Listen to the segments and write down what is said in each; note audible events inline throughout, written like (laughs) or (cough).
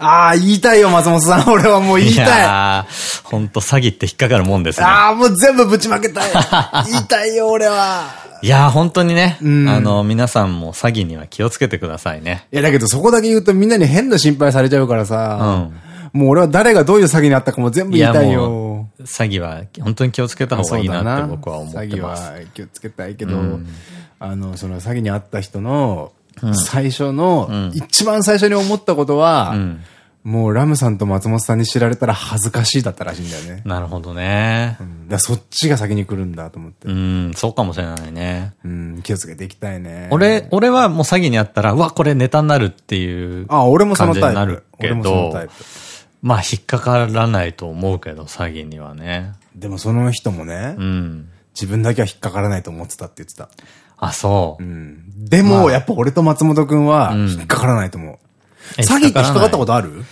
ああ、言いたいよ、松本さん。(laughs) 俺はもう言いたい。いやー、ほんと詐欺って引っかかるもんですね。ああ、もう全部ぶちまけたい。(laughs) 言いたいよ、俺は。いやー、本当にね、うんあの、皆さんも詐欺には気をつけてくださいね。いや、だけどそこだけ言うとみんなに変な心配されちゃうからさ。もう俺は誰がどういう詐欺にあったかも全部言いたいよ。もう詐欺は本当に気をつけた方がいいなって僕は思って詐欺ます。は気をつけたいけど、うんあの、その詐欺にあった人のうん最初の、うん一番最初に思ったことは、うんもうラムさんと松本さんに知られたら恥ずかしいだったらしいんだよね。なるほどね。だからそっちが先に来るんだと思って。うん、そうかもしれないね。うん、気をつけていきたいね。俺、俺はもう詐欺にあったら、うわ、これネタになるっていうあ、俺もそのタイプ。になるけど。まあ引っかからないと思うけど、詐欺にはね。でもその人もね、うん。自分だけは引っかからないと思ってたって言ってた。あ、そう。うん。でも、まあやっぱ俺と松本くんはうん引っかからないと思う。え詐欺って引っかかったことある？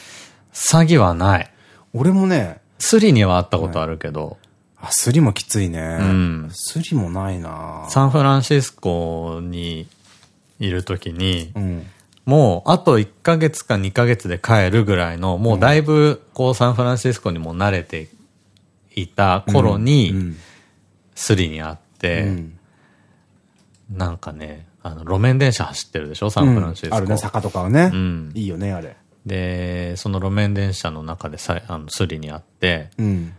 詐欺はない。俺もね、スリにはあったことあるけど、あ、スリもきついね。んスリもないなサンフランシスコにいるときに、うん。もうあと1ヶ月か2ヶ月で帰るぐらいの、もうだいぶこうサンフランシスコにも慣れていた頃うに、んスリにあって、うんなんかね、あの、路面電車走ってるでしょ？サンフランシスコ。あるね、坂とかはね。うんいいよね、あれ。で、その路面電車の中でさあのスリにあって、うん。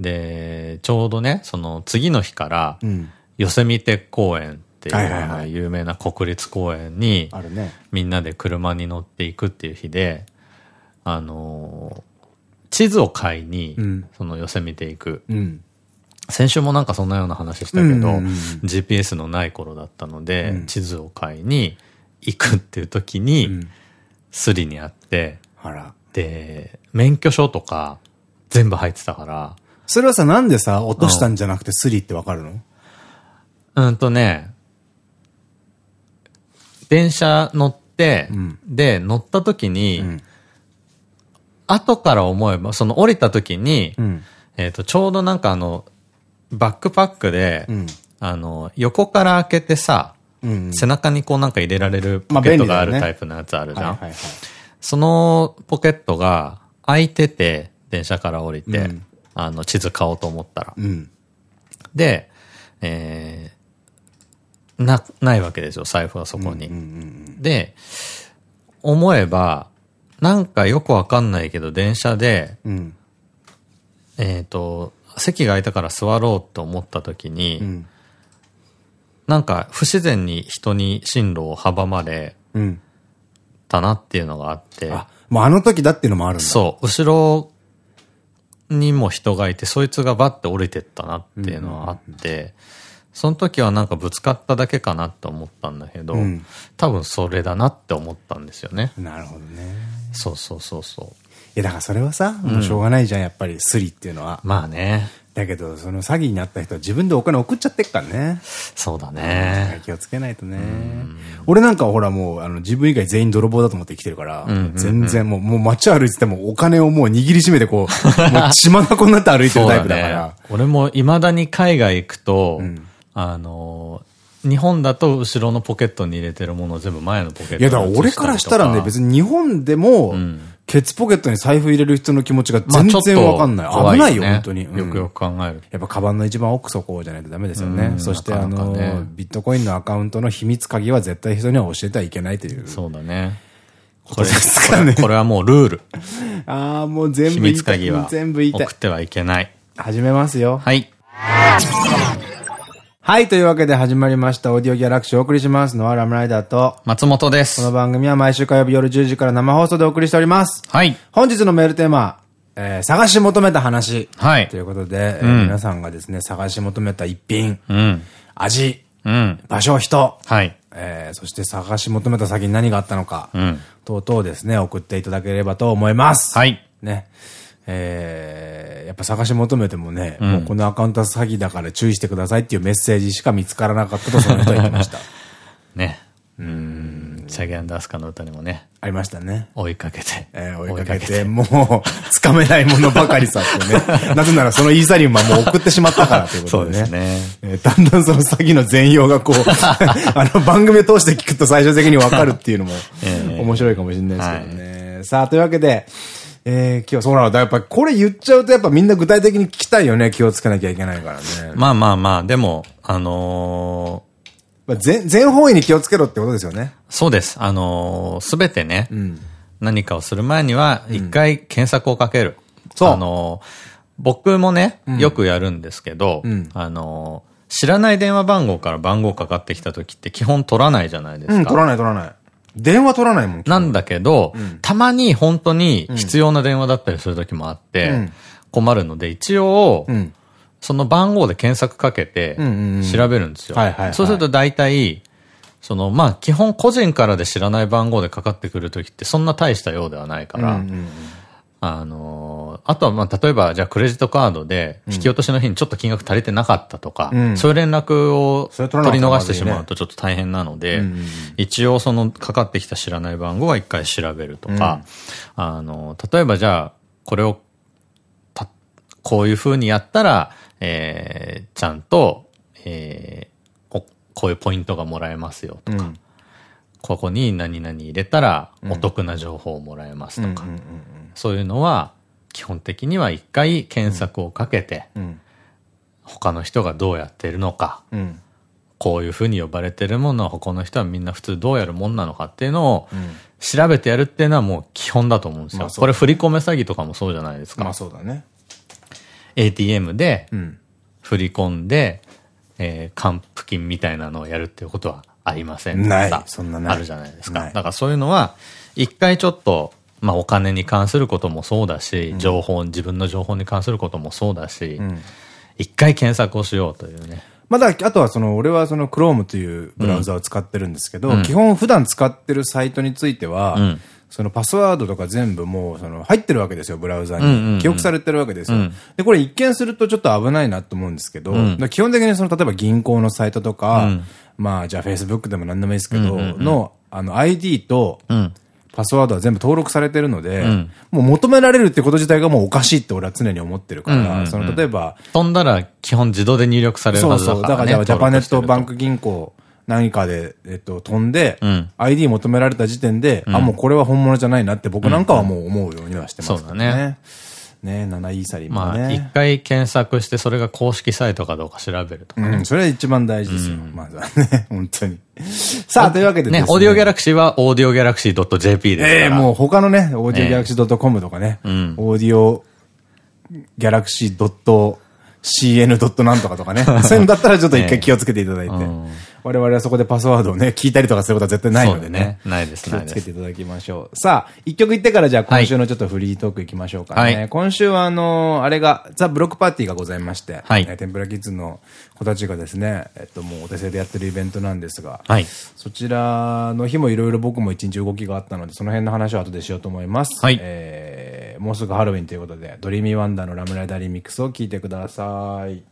で、ちょうどね、その次の日から、うん。ヨセミテ公園っていう有名な国立公園に、ね。みんなで車に乗っていくっていう日で、あのー地図を買いに、うんそのヨセミテ行く。うん。先週もなんかそんなような話したけど、GPS のない頃だったので、うん地図を買いに行くっていう時に、うんスリにあって、あら。で、免許証とか全部入ってたから、それはさ、なんでさ、落としたんじゃなくてスリってわかるの？うんとね、電車乗って、うんで、乗った時に、うん。後から思えば、その降りた時に、うん。えっと、ちょうどなんかあの、バックパックで、うん。あの、横から開けてさ、うん。背中にこうなんか入れられるまあポケットがあるタイプのやつあるじゃん。そのポケットが開いてて、電車から降りて、うんあの、地図買おうと思ったら。うん。で、えー、な、ないわけですよ、財布はそこに。で、思えば、なんかよくわかんないけど、電車で、うん。うん。えっと、席が空いたから座ろうと思った時に、うん。なんか不自然に人に進路を阻まれうん。たなっていうのがあって、あ、もうあの時だっていうのもあるんだ。そう、後ろにも人がいて、そいつがバッて降りてったなっていうのはあって、その時はなんかぶつかっただけかなって思ったんだけど、うん多分それだなって思ったんですよね。なるほどね。そうそうそうそう。いや、だからそれはさ、もうしょうがないじゃん、やっぱりスリっていうのは。まあね、だけど、その詐欺になった人は自分でお金送っちゃってっからね。そうだね。気をつけないとね。俺なんかはほらもう、あの、自分以外全員泥棒だと思って生きてるから全然もう、もう街歩いててもお金をもう握りしめてこう、(laughs) もう血まなこになって歩いてるタイプだから。俺も未だに海外行くと、んあの、日本だと後ろのポケットに入れてるものを全部前のポケットにいや、だから俺からしたらね、別に。に日本でもん、ケツポケットに財布入れる人の気持ちが全然わかんない。怖危ないよ、ね本当に。うんよくよく考える。やっぱカバンの一番奥底じゃないとダメですよね。うんそしてあのビットコインのアカウントの秘密鍵は絶対人には教えてはいけないという。そうだね。ことれ、ですかねこれはもうルール。ああ、もう全秘部言いたい。密鍵は全部言いたい送っ。てはいけない。始めますよ。はい。はい、というわけで始まりました。オーディオギャラクシーをお送りしますのはラムライダーと、松本ですこの。番組は毎週火曜日夜10時から生放送でお送りしております。はい。本日のメールテーマ、えー探し求めた話。はいということで、えーうん皆さんがですね、探し求めた一品、うん。味、うん。場所、人、はい。えーそして探し求めた先に何があったのか、うん。等々ですね、送っていただければと思います。はい。ね。えーやっぱ探し求めてもね、んもうこのアカウントは詐欺だから注意してくださいっていうメッセージしか見つからなかったとその人は言ってました。(laughs) ね。うん。シャギアンダースカの歌にもね、ありましたね。追いかけて。えー追いかけて、もう、つかめないものばかりさってね。(laughs) なぜならそのイーサリウムはもう送ってしまったからというこそうとでね。ですね。えーだんだんその詐欺の全容がこう、(laughs) あの番組を通して聞くと最終的にわかるっていうのもええ面白いかもしれないですけどね。さあ、というわけで、えー、今日そうなのだ。やっぱこれ言っちゃうとやっぱみんな具体的に聞きたいよね。気をつけなきゃいけないからね。まあまあまあ、でも、あのー、全、全方位に気をつけろってことですよね。そうです。あのす、べてね、うん、何かをする前には、一回検索をかける。うん、そう。あのー、僕もね、よくやるんですけど、うん、あのー、知らない電話番号から番号かかってきた時って基本取らないじゃないですか。うん、取らない取らない。電話取らないもん。なんだけど、うん、たまに本当に必要な電話だったりする時もあって、困るので、一応、その番号で検索かけて調べるんですよ。そうすると大体、その、まあ、基本個人からで知らない番号でかかってくる時ってそんな大したようではないから、あのー、あとはまあ、例えば、じゃあクレジットカードで、引き落としの日にちょっと金額足りてなかったとか、うん、そういう連絡を取り逃してしまうとちょっと大変なので、一応そのかかってきた知らない番号は一回調べるとか、うん、あの、例えばじゃあ、これを、た、こういう風にやったら、えー、ちゃんと、えー、こういうポイントがもらえますよとか、うん。ここに何々入れたらお得な情報をもらえますとか、そういうのは基本的には一回検索をかけて、他の人がどうやってるのか、こういうふうに呼ばれてるものは他の人はみんな普通どうやるもんなのかっていうのを調べてやるっていうのはもう基本だと思うんですよ。これ振り込め詐欺とかもそうじゃないですか。まあそうだね。ATM で振り込んで、えー、還付金みたいなのをやるっていうことはありませんない。そんなない。あるじゃないですか。だからそういうのは、一回ちょっと、まあお金に関することもそうだし、情報、自分の情報に関することもそうだし、一回検索をしようというね。まだ、あとはその、俺はその Chrome というブラウザを使ってるんですけど、基本普段使ってるサイトについては、そのパスワードとか全部もう、その入ってるわけですよ、ブラウザに。記憶されてるわけですよ。で、これ一見するとちょっと危ないなと思うんですけど、基本的にその、例えば銀行のサイトとか、まあ、じゃあ Facebook でも何でもいいですけど、の、あの、ID と、パスワードは全部登録されてるので、うん、もう求められるってこと自体がもうおかしいって俺は常に思ってるから、その例えば。飛んだら基本自動で入力されるはずだから、ね、そうそう。だからじゃあジャパネットバンク銀行何かで、えっと、飛んで、うん、ID 求められた時点で、うん、あ、もうこれは本物じゃないなって僕なんかはもう思うようにはしてますね。そうだね。ね、7イーサリムね。まあ、一回検索して、それが公式サイトかどうか調べるとか、ね、うん、それは一番大事ですよ。うん、まずはね、(laughs) 本当に。さあ、というわけでね。ね、オーディオギャラクシーは、オーディオギャラクシー .jp ですから。ええー、もう他のね、オーディオギャラクシー .com とかね、えー、オーディオギャラクシー .cn. なんとかとかね。(laughs) そういうのだったらちょっと一回気をつけていただいて。我々はそこでパスワードをね、聞いたりとかすることは絶対ないのでね。ねないです、気をつけていただきましょう。さあ、一曲行ってからじゃあ今週のちょっとフリートークいきましょうかね。はい、今週はあのあれが、ザ・ブロックパーティーがございまして、はい、テンプラキッズの子たちがですね、えっともうお手製でやってるイベントなんですが、はい、そちらの日もいろいろ僕も一日動きがあったので、その辺の話は後でしようと思います。はい、えー、もうすぐハロウィンということで、ドリーミーワンダーのラムライダーリミックスを聴いてください。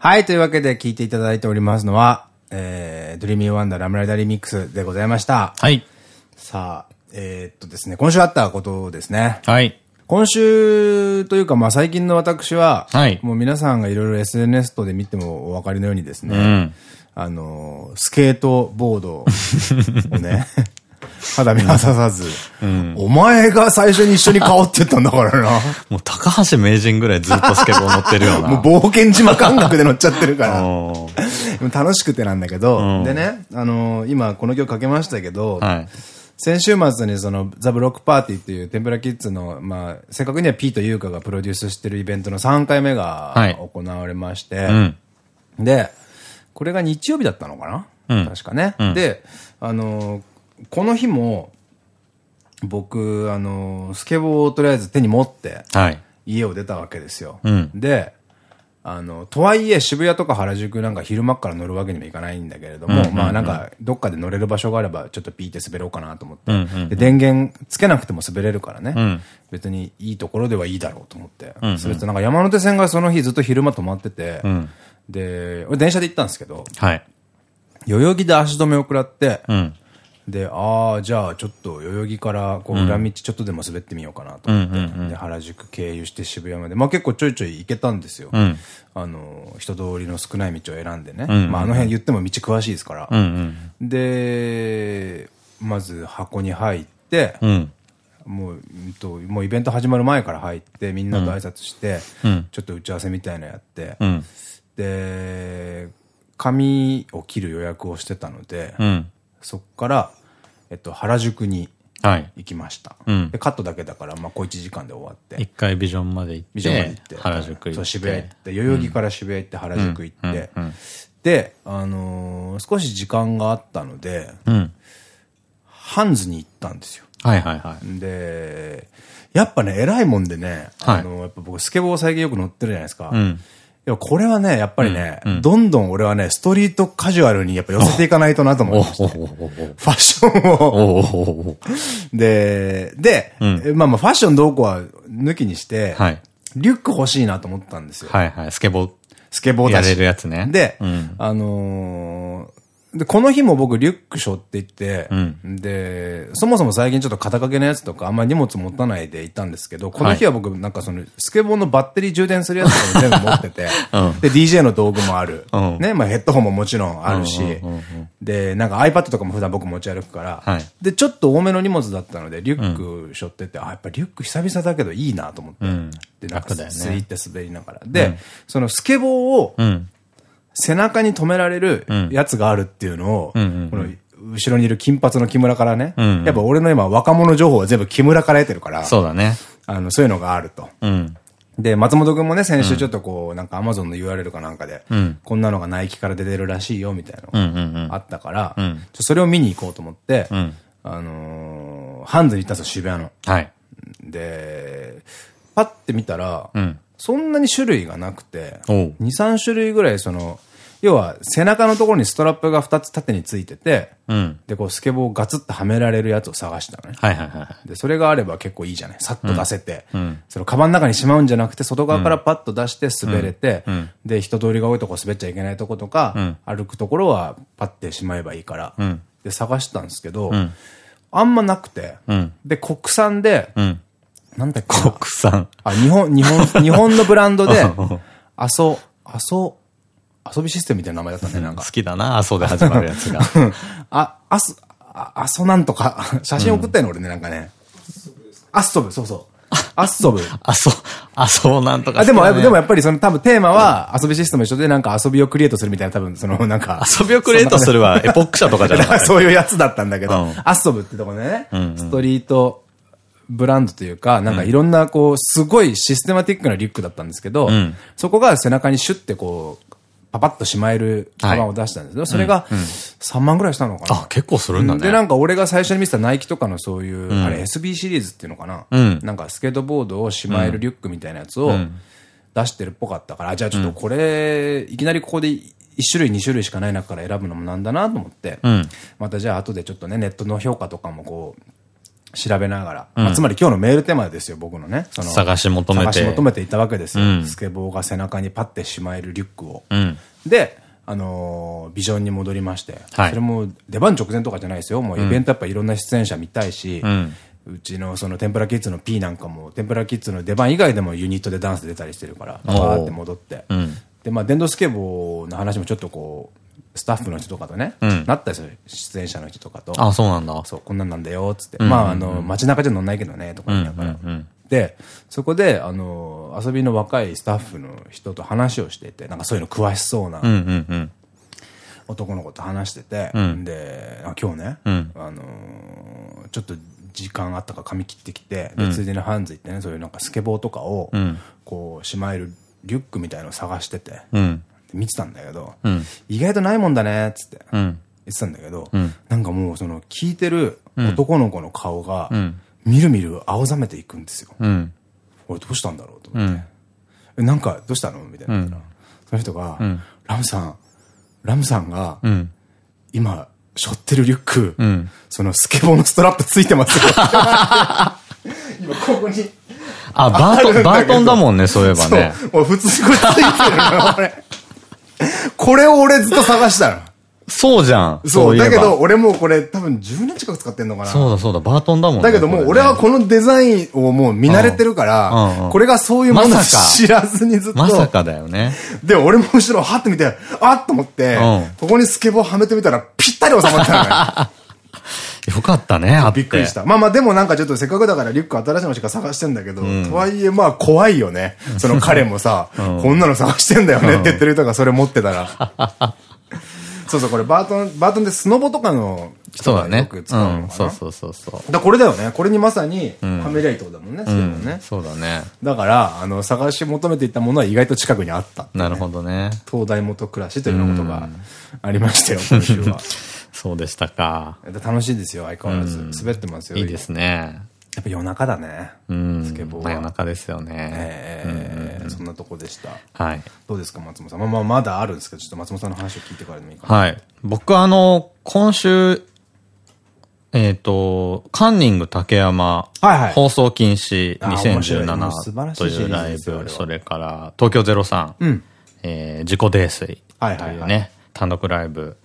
はい、というわけで聞いていただいておりますのは、えー、ドリーミーワンダーラムライダーリミックスでございました。はい。さあ、えー、っとですね、今週あったことですね。はい。今週というか、まあ最近の私は、はい。もう皆さんがいろいろ SNS 等で見てもお分かりのようにですね、うん、あの、スケートボードをね、(laughs) 肌身離さず。うん、お前が最初に一緒に買おうってったんだからな。もう高橋名人ぐらいずっとスケボー乗ってるような。(laughs) もう冒険島感覚で乗っちゃってるから。(laughs) 楽しくてなんだけど、うん、でね、あのー、今この曲かけましたけど、はい、先週末にそのザ・ブロックパーティーっていう天ぷらキッズの、まあ、正確にはピート優香がプロデュースしてるイベントの3回目が行われまして、はいうん、で、これが日曜日だったのかな、うん、確かね。で、あのーこの日も、僕、あの、スケボーをとりあえず手に持って、家を出たわけですよ。うん、で、あの、とはいえ渋谷とか原宿なんか昼間から乗るわけにもいかないんだけれども、まあなんかどっかで乗れる場所があればちょっとピーって滑ろうかなと思って。で、電源つけなくても滑れるからね、うん、別にいいところではいいだろうと思って。それとなんか山手線がその日ずっと昼間止まってて、うん、で、俺電車で行ったんですけど、はい、代々木で足止めを食らって、うんで、ああ、じゃあちょっと代々木からこう裏道ちょっとでも滑ってみようかなと思って、で、原宿経由して渋谷まで、まあ結構ちょいちょい行けたんですよ。うん、あの、人通りの少ない道を選んでね。まああの辺言っても道詳しいですから。で、まず箱に入って、もう、うんと、もうイベント始まる前から入って、みんなと挨拶して、ちょっと打ち合わせみたいなやって、で、髪を切る予約をしてたので、そっから、えっと、原宿に行きました。はいうん、で、カットだけだから、まあ、小1時間で終わって。一回ビジョンまで行って。ビジョンまで行って。原宿行って。そう、渋谷行って、代々木から渋谷行って原宿行って。で、あのー、少し時間があったので、うん、ハンズに行ったんですよ。はいはいはい。で、やっぱね、偉いもんでね、あのー、やっぱ僕スケボー最近よく乗ってるじゃないですか。うんでもこれはね、やっぱりね、うんうん、どんどん俺はね、ストリートカジュアルにやっぱ寄せていかないとなと思いまして。ファッションをで、で、うん、まあまあファッションどうこうは抜きにして、はい、リュック欲しいなと思ったんですよ。はいはい。スケボー。スケボーだし。やれるやつね。で、うん、あのーで、この日も僕リュック背負って行って、うん、で、そもそも最近ちょっと肩掛けのやつとかあんまり荷物持たないでいたんですけど、この日は僕なんかそのスケボーのバッテリー充電するやつとかも全部持ってて、うん、で、DJ の道具もある。うん、ね、まあヘッドホンももちろんあるし、で、なんか iPad とかも普段僕持ち歩くから、はい、で、ちょっと多めの荷物だったので、リュック背負ってて、あ、やっぱリュック久々だけどいいなと思って、で、なんかスイって滑りながら。で、そのスケボーを、背中に止められるやつがあるっていうのを、この後ろにいる金髪の木村からね、やっぱ俺の今若者情報は全部木村から得てるから、そうだね。あの、そういうのがあると。で、松本くんもね、先週ちょっとこう、なんかアマゾンの URL かなんかで、こんなのがナイキから出てるらしいよ、みたいなのがあったから、それを見に行こうと思って、あのハンズに行ったんですよ、渋谷の。はい。で、パッて見たら、そんなに種類がなくて、2、3種類ぐらいその、要は背中のところにストラップが2つ縦についてて、うん、で、こうスケボーをガツッとはめられるやつを探したのね。はいはいはい。で、それがあれば結構いいじゃない。さっと出せて、うん、そのカバンの中にしまうんじゃなくて、外側からパッと出して滑れて、うん、で、人通りが多いとこ滑っちゃいけないとことか、歩くところはパッてしまえばいいから、で、探したんですけど、あんまなくて、で、国産で、なんだっけ国産。あ、日本、日本、日本のブランドで、(laughs) 阿蘇、阿蘇、遊びシステムみたいな名前だったね、なんか。好きだな、阿蘇で始まるやつが。(laughs) あ、あす、あ、阿蘇なんとか、(laughs) 写真送ったよね、俺ね、なんかね。アッソブ、そうそう。アッソブ。(laughs) あ、そう、あ、そうなんとか、あ、でも、でもやっぱりその多分テーマは遊びシステム一緒でなんか遊びをクリエイトするみたいな多分そのなんか。遊びをクリエイトするはエポック社とかじゃないそういうやつだったんだけど、アッソブってとこね、ストリートブランドというか、なんかいろんなこう、すごいシステマティックなリュックだったんですけど、そこが背中にシュッてこう、パパッとしまえるカバンを出したんですけど、それが3万ぐらいしたのかな。あ、結構するんだね。で、なんか俺が最初に見せたナイキとかのそういう、あれ SB シリーズっていうのかな。なんかスケートボードをしまえるリュックみたいなやつを出してるっぽかったから、じゃあちょっとこれ、いきなりここで1種類2種類しかない中から選ぶのもなんだなと思って、またじゃあ後でちょっとね、ネットの評価とかもこう、調べながら。まあ、つまり今日のメールテーマですよ、僕のね。その探し求めて。探し求めていたわけですよ。スケボーが背中にパッてしまえるリュックを。で、あのー、ビジョンに戻りまして、はい、それも出番直前とかじゃないですよ。もうイベントやっぱいろんな出演者見たいし、うん、うちのその天ぷらキッズの P なんかも、天ぷらキッズの出番以外でもユニットでダンス出たりしてるから、バーって戻って。うん、で、まあ電動スケボーの話もちょっとこう、スタッフの人とかとね、うん、なったりする。出演者の人とかと。あ、そうなんだ。そう、こんなんなんだよ、つって。まあ、あの、街中じゃ乗んないけどね、とか言いながら。で、そこで、あの、遊びの若いスタッフの人と話をしていて、なんかそういうの詳しそうな、男の子と話してて、うん、で、今日ね、うん、あのー、ちょっと時間あったか髪切ってきて、で、ついでにハンズ行ってね、そういうなんかスケボーとかを、こう、しまえるリュックみたいのを探してて、見てたんだけど、意外とないもんだね、つって。言ってたんだけど、なんかもうその聞いてる男の子の顔が、みるみる青ざめていくんですよ。俺どうしたんだろうと思って。え、なんかどうしたの？みたいな。その人が、ラムさん、ラムさんが、今、背負ってるリュック、そのスケボーのストラップついてますよ。(laughs) 今ここに。あ、バートン、バートンだもんね、そういえばね。そう。普通にこれついてるの、俺。これを俺ずっと探したの。そうじゃん。そう、だけど俺もうこれ多分10年近く使ってんのかな。そうだそうだ、バートンだもんね。だけどもう俺はこのデザインをもう見慣れてるから、これがそういうもの知らずにずっと。まさかだよね。で、俺も後ろはって見て、あっと思って、ここにスケボーはめてみたらぴったり収まったのよ。(laughs) よかったね、びっくりした。まあまあでもなんかちょっとせっかくだからリュック新しいのしか探してんだけど、とはいえまあ怖いよね。(laughs) その彼もさ、こんなの探してんだよねって言ってる人がそれ持ってたら。(laughs) そうそう、これバートン、バートンでスノボとかの人がよく使うのかな？そうそうそうそう。だこれだよね。これにまさに、はめりゃいいってことだもんね、ね。そうだね。だから、あの、探し求めていったものは意外と近くにあった。なるほどね。東大元暮らしというようなことがありましたよ、今週は。そうでしたか。楽しいですよ、相変わらず。滑ってますよ。いいですね。やっぱ夜中だね。うん。スケボーは。夜中ですよね。ええ、そんなとこでした。はい。どうですか、松本さん。まあまあ、まだあるんですけど、ちょっと松本さんの話を聞いてからでもいいかな。はい。僕あの、今週、えっと、カンニング竹山、放送禁止2017というライブ、それから東京03、うん、えー、自己泥酔というね、単独ライブ。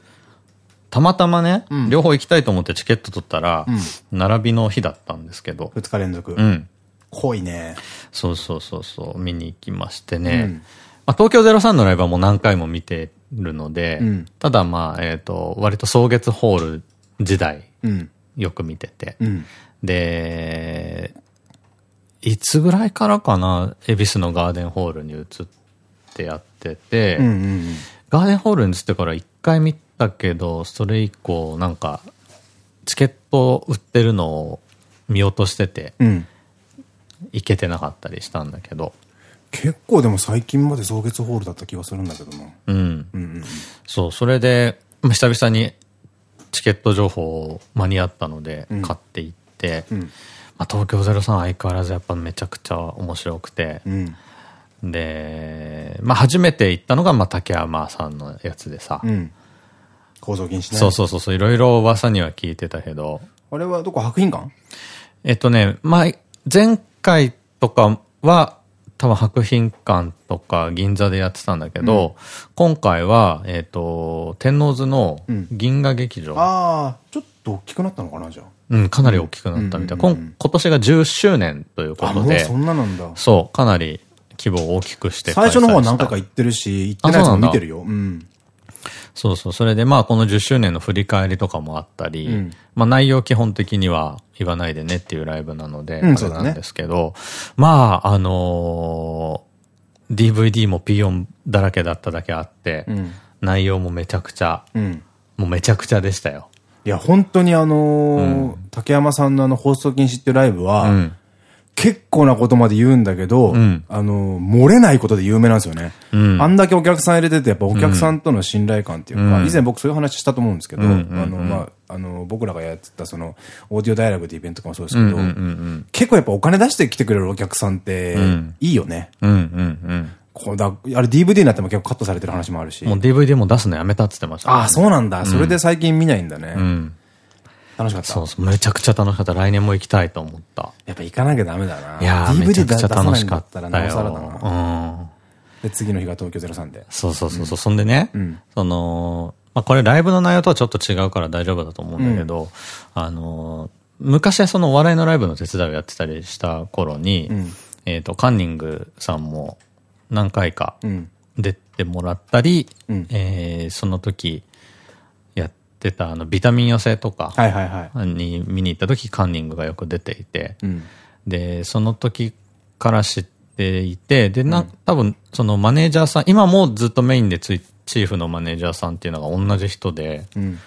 たまたまね、うん、両方行きたいと思ってチケット取ったら、うん、並びの日だったんですけど。二日連続。うん。濃いね。そうそうそうそう、見に行きましてね。うん、まあ、東京03のライブはもう何回も見てるので、ただまあ、えっ、ー、と、割と草月ホール時代、よく見てて。で、いつぐらいからかな、恵比寿のガーデンホールに移ってやってて、ガーデンホールに移ってから一回見たけど、それ以降、なんか、チケット売ってるのを見落としてて、うん、行けてなかったりしたんだけど。結構でも最近まで増月ホールだった気がするんだけどな。うん。そう、それで、まあ、久々にチケット情報間に合ったので、買っていって、うん、まあ、東京03相変わらずやっぱめちゃくちゃ面白くて、うんで、まあ初めて行ったのが、まあ竹山さんのやつでさ。うん。構造禁止ね。そうそうそう、いろいろ噂には聞いてたけど。あれはどこ白品館？えっとね、まあ、前回とかは、多分白品館とか銀座でやってたんだけど、うん、今回は、えっ、と、天王洲の銀河劇場。うん、ああ、ちょっと大きくなったのかな、じゃあ。うん、かなり大きくなったみたい。今年が10周年ということで。そんななんだ。そう、かなり規模を大きくして最初の方は何回か行ってるし、行ってないやつも見てるよ。うん。そうそう。それでまあこの10周年の振り返りとかもあったり、うん、まあ内容基本的には言わないでねっていうライブなので、あれなんですけど、まああのー、DVD も P4 だらけだっただけあって、うん、内容もめちゃくちゃ、うん、もうめちゃくちゃでしたよ。いや、本当にあのー、竹山さんのあの放送禁止っていうライブは、結構なことまで言うんだけど、うん、あの、漏れないことで有名なんですよね。うん、あんだけお客さん入れてて、やっぱお客さんとの信頼感っていうか、うん、以前僕そういう話したと思うんですけど、あの、まあ、あの、僕らがやってたその、オーディオダイアログってイベントとかもそうですけど、結構やっぱお金出してきてくれるお客さんって、いいよね。こうだ、あれ DVD になっても結構カットされてる話もあるし。もう DVD も出すのやめたって言ってました、ね。ああ、そうなんだ。それで最近見ないんだね。うん楽しかった。そうそう、めちゃくちゃ楽しかった。来年も行きたいと思った。やっぱ行かなきゃダメだな。いやめちゃくちゃ楽しかったらなおさらだな。うん。で、次の日が東京03で。そうそうそう。そんでね、その、まあ、これライブの内容とはちょっと違うから大丈夫だと思うんだけど、あの、昔そのお笑いのライブの手伝いをやってたりした頃に、えっと、カンニングさんも何回か出てもらったり、えその時、ってたあのビタミン寄せとかに見に行った時カンニングがよく出ていて、うん、で、その時から知っていて、で、な、多分そのマネージャーさん、今もずっとメインでチーフのマネージャーさんっていうのが同じ人で、うん、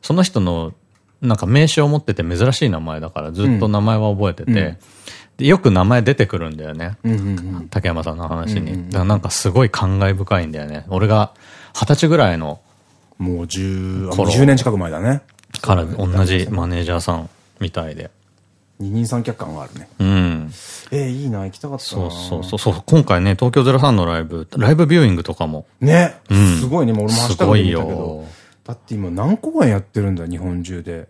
その人のなんか名刺を持ってて珍しい名前だからずっと名前は覚えてて、でよく名前出てくるんだよね。竹山さんの話に。だからなんかすごい感慨深いんだよね。俺が二十歳ぐらいのもう十、10年近く前だね。から同じマネージャーさんみたいで。二人三脚感があるね。うん。えー、いいな、行きたかったそうそうそう。今回ね、東京03のライブ、ライブビューイングとかも。ね。うん。すごいね、もう俺も明日も見たけど。だって今何公演やってるんだ、日本中で。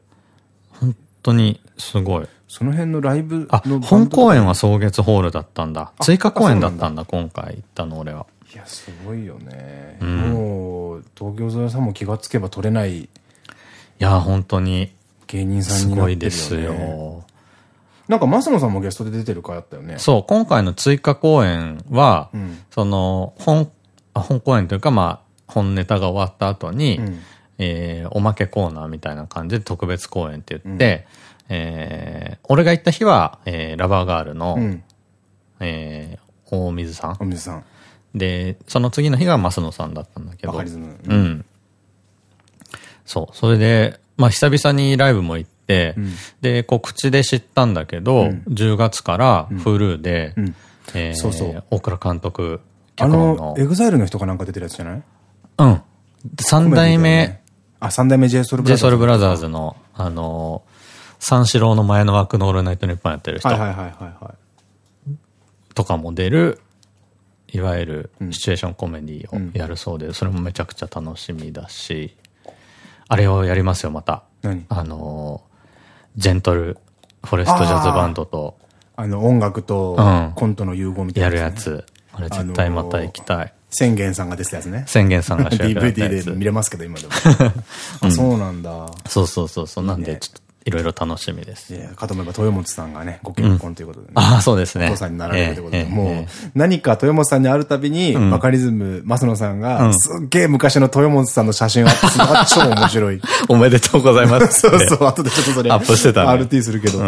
本当に、すごい。その辺のライブあ、本公演は草月ホールだったんだ。追加公演だったんだ、今回行ったの俺は。いや、すごいよね。うん、もう、東京ゾさんも気がつけば取れない。いや、本当に。芸人さんになってるよ、ね。すごいですよ。なんか、増野さんもゲストで出てる回あったよね。そう、今回の追加公演は、うん、その、本、本公演というか、まあ、本ネタが終わった後に、うん、えー、おまけコーナーみたいな感じで特別公演って言って、うん、えー、俺が行った日は、えー、ラバーガールの、うん、えー、大水さん。大水さん。で、その次の日が増野さんだったんだけど。うん、うん。そう。それで、まあ久々にライブも行って、うん、で、告知で知ったんだけど、うん、10月から Hulu で、えそうそう。大倉監督、あの、エグザイルの人かなんか出てるやつじゃない？うん。三代目、あ、三代目 J Soul Brothers。J Soul ブラザーズの、あの、三四郎の前の枠のオールナイトニッポンやってる人。はいはいはいはい。とかも出る、いわゆるシチュエーションコメディをやるそうで、それもめちゃくちゃ楽しみだし、あれをやりますよ、また。何？あの、ジェントルフォレストジャズバンドと。あの、音楽とコントの融合みたいな、やるやつ。あれ絶対また行きたい。宣言さんが出てたやつね。宣言さんが主役だったやつ (laughs) DVD で見れますけど、今でも。(laughs) あ、そうなんだ。そうそうそうそう。なんで、ちょっと、いろいろ楽しみです。かと思えば豊本さんがね、ご結婚ということでね。ああ、そうですね。お父さんになられるということで、もう、何か豊本さんに会うたびに、バカリズム、増野さんが、すっげえ昔の豊本さんの写真をアップするのが超面白い。(laughs) おめでとうございます。(laughs) そうそう、後でちょっとそれ、アップしてた RT するけど。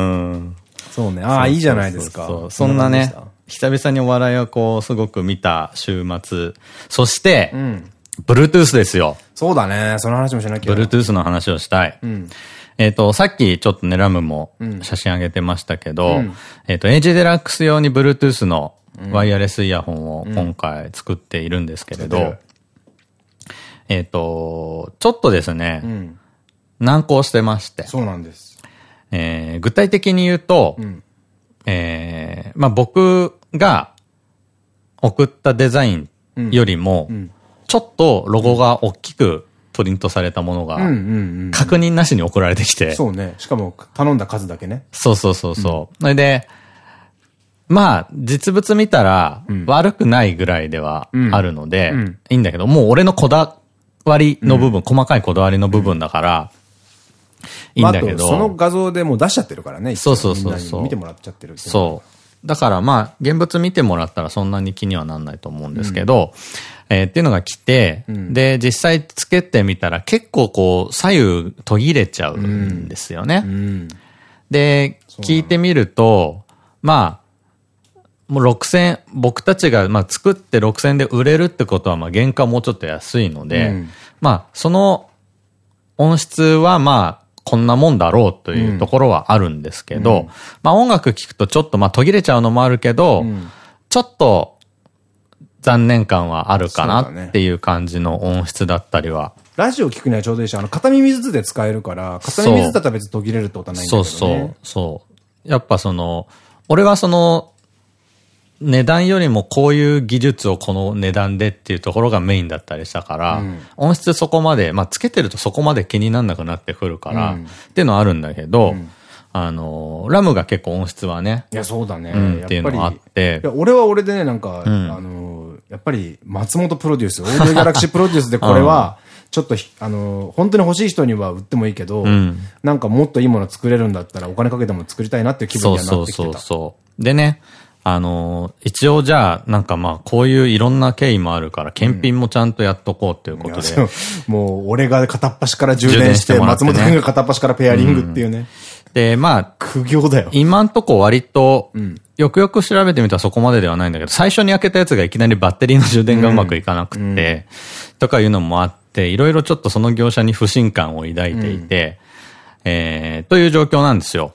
そうね。ああ、いいじゃないですか。そんなね、久々にお笑いをこう、すごく見た週末。そして、うん、Bluetooth ですよ。そうだね。その話もしなきゃ。Bluetooth の話をしたい。うん、えっと、さっきちょっとね、ラムも写真あげてましたけど、うん、えっと、エイジデラックス用に Bluetooth のワイヤレスイヤホンを今回作っているんですけれど、え。っと、ちょっとですね、難航してまして。そうなんです。えー、具体的に言うと、うん。えー、まあ僕が送ったデザインよりも、ちょっとロゴが大きくプリントされたものが、確認なしに送られてきて。そうね。しかも頼んだ数だけね。そうそうそうそう。それで、まあ、実物見たら、悪くないぐらいではあるので、いいんだけど、もう俺のこだわりの部分、細かいこだわりの部分だから、いいんだけど。その画像でもう出しちゃってるからね。そうそうそうそう。見てもらっちゃってるそう。だからまあ、現物見てもらったらそんなに気にはなんないと思うんですけど、うん、えー、っていうのが来て、うん、で、実際つけてみたら結構こう、左右途切れちゃうんですよね。うん、で、聞いてみると、まあ、もう6000、僕たちが、まあ、作って6000で売れるってことは、まあ、原価もうちょっと安いので、まあ、その音質は、まあ、こんなもんだろうというところはあるんですけど、うん、まあ音楽聴くとちょっとまあ途切れちゃうのもあるけど、うん、ちょっと残念感はあるかなっていう感じの音質だったりは。ラジオ聞くにはちょうどいいし、あの、片耳ずつで使えるから、片耳ずつだったら別に途切れるってことはないんだけど、ね、そうそう、そう。やっぱその、俺はその、値段よりもこういう技術をこの値段でっていうところがメインだったりしたから、うん、音質そこまで、まあつけてるとそこまで気になんなくなってくるから、うん、っていうのはあるんだけど、うん、あの、ラムが結構音質はね。いや、そうだね。っていうのがあって。いや、俺は俺でね、なんか、あの、やっぱり松本プロデュース、オーディオギャラクシープロデュースでこれは、(laughs) ちょっと、あの、本当に欲しい人には売ってもいいけど、なんかもっといいもの作れるんだったらお金かけても作りたいなっていう気分にはなってきてた。そうそうそう。でね、あの、一応じゃあ、なんかまあ、こういういろんな経緯もあるから、検品もちゃんとやっとこうっていうことで。うん、もう、俺が片っ端から充電して、松本君が片っ端からペアリングっていうね。うん、で、まあ、苦行だよ。今んとこ割と、よくよく調べてみたらそこまでではないんだけど、最初に開けたやつがいきなりバッテリーの充電がうまくいかなくて、とかいうのもあって、いろいろちょっとその業者に不信感を抱いていて、えー、という状況なんですよ。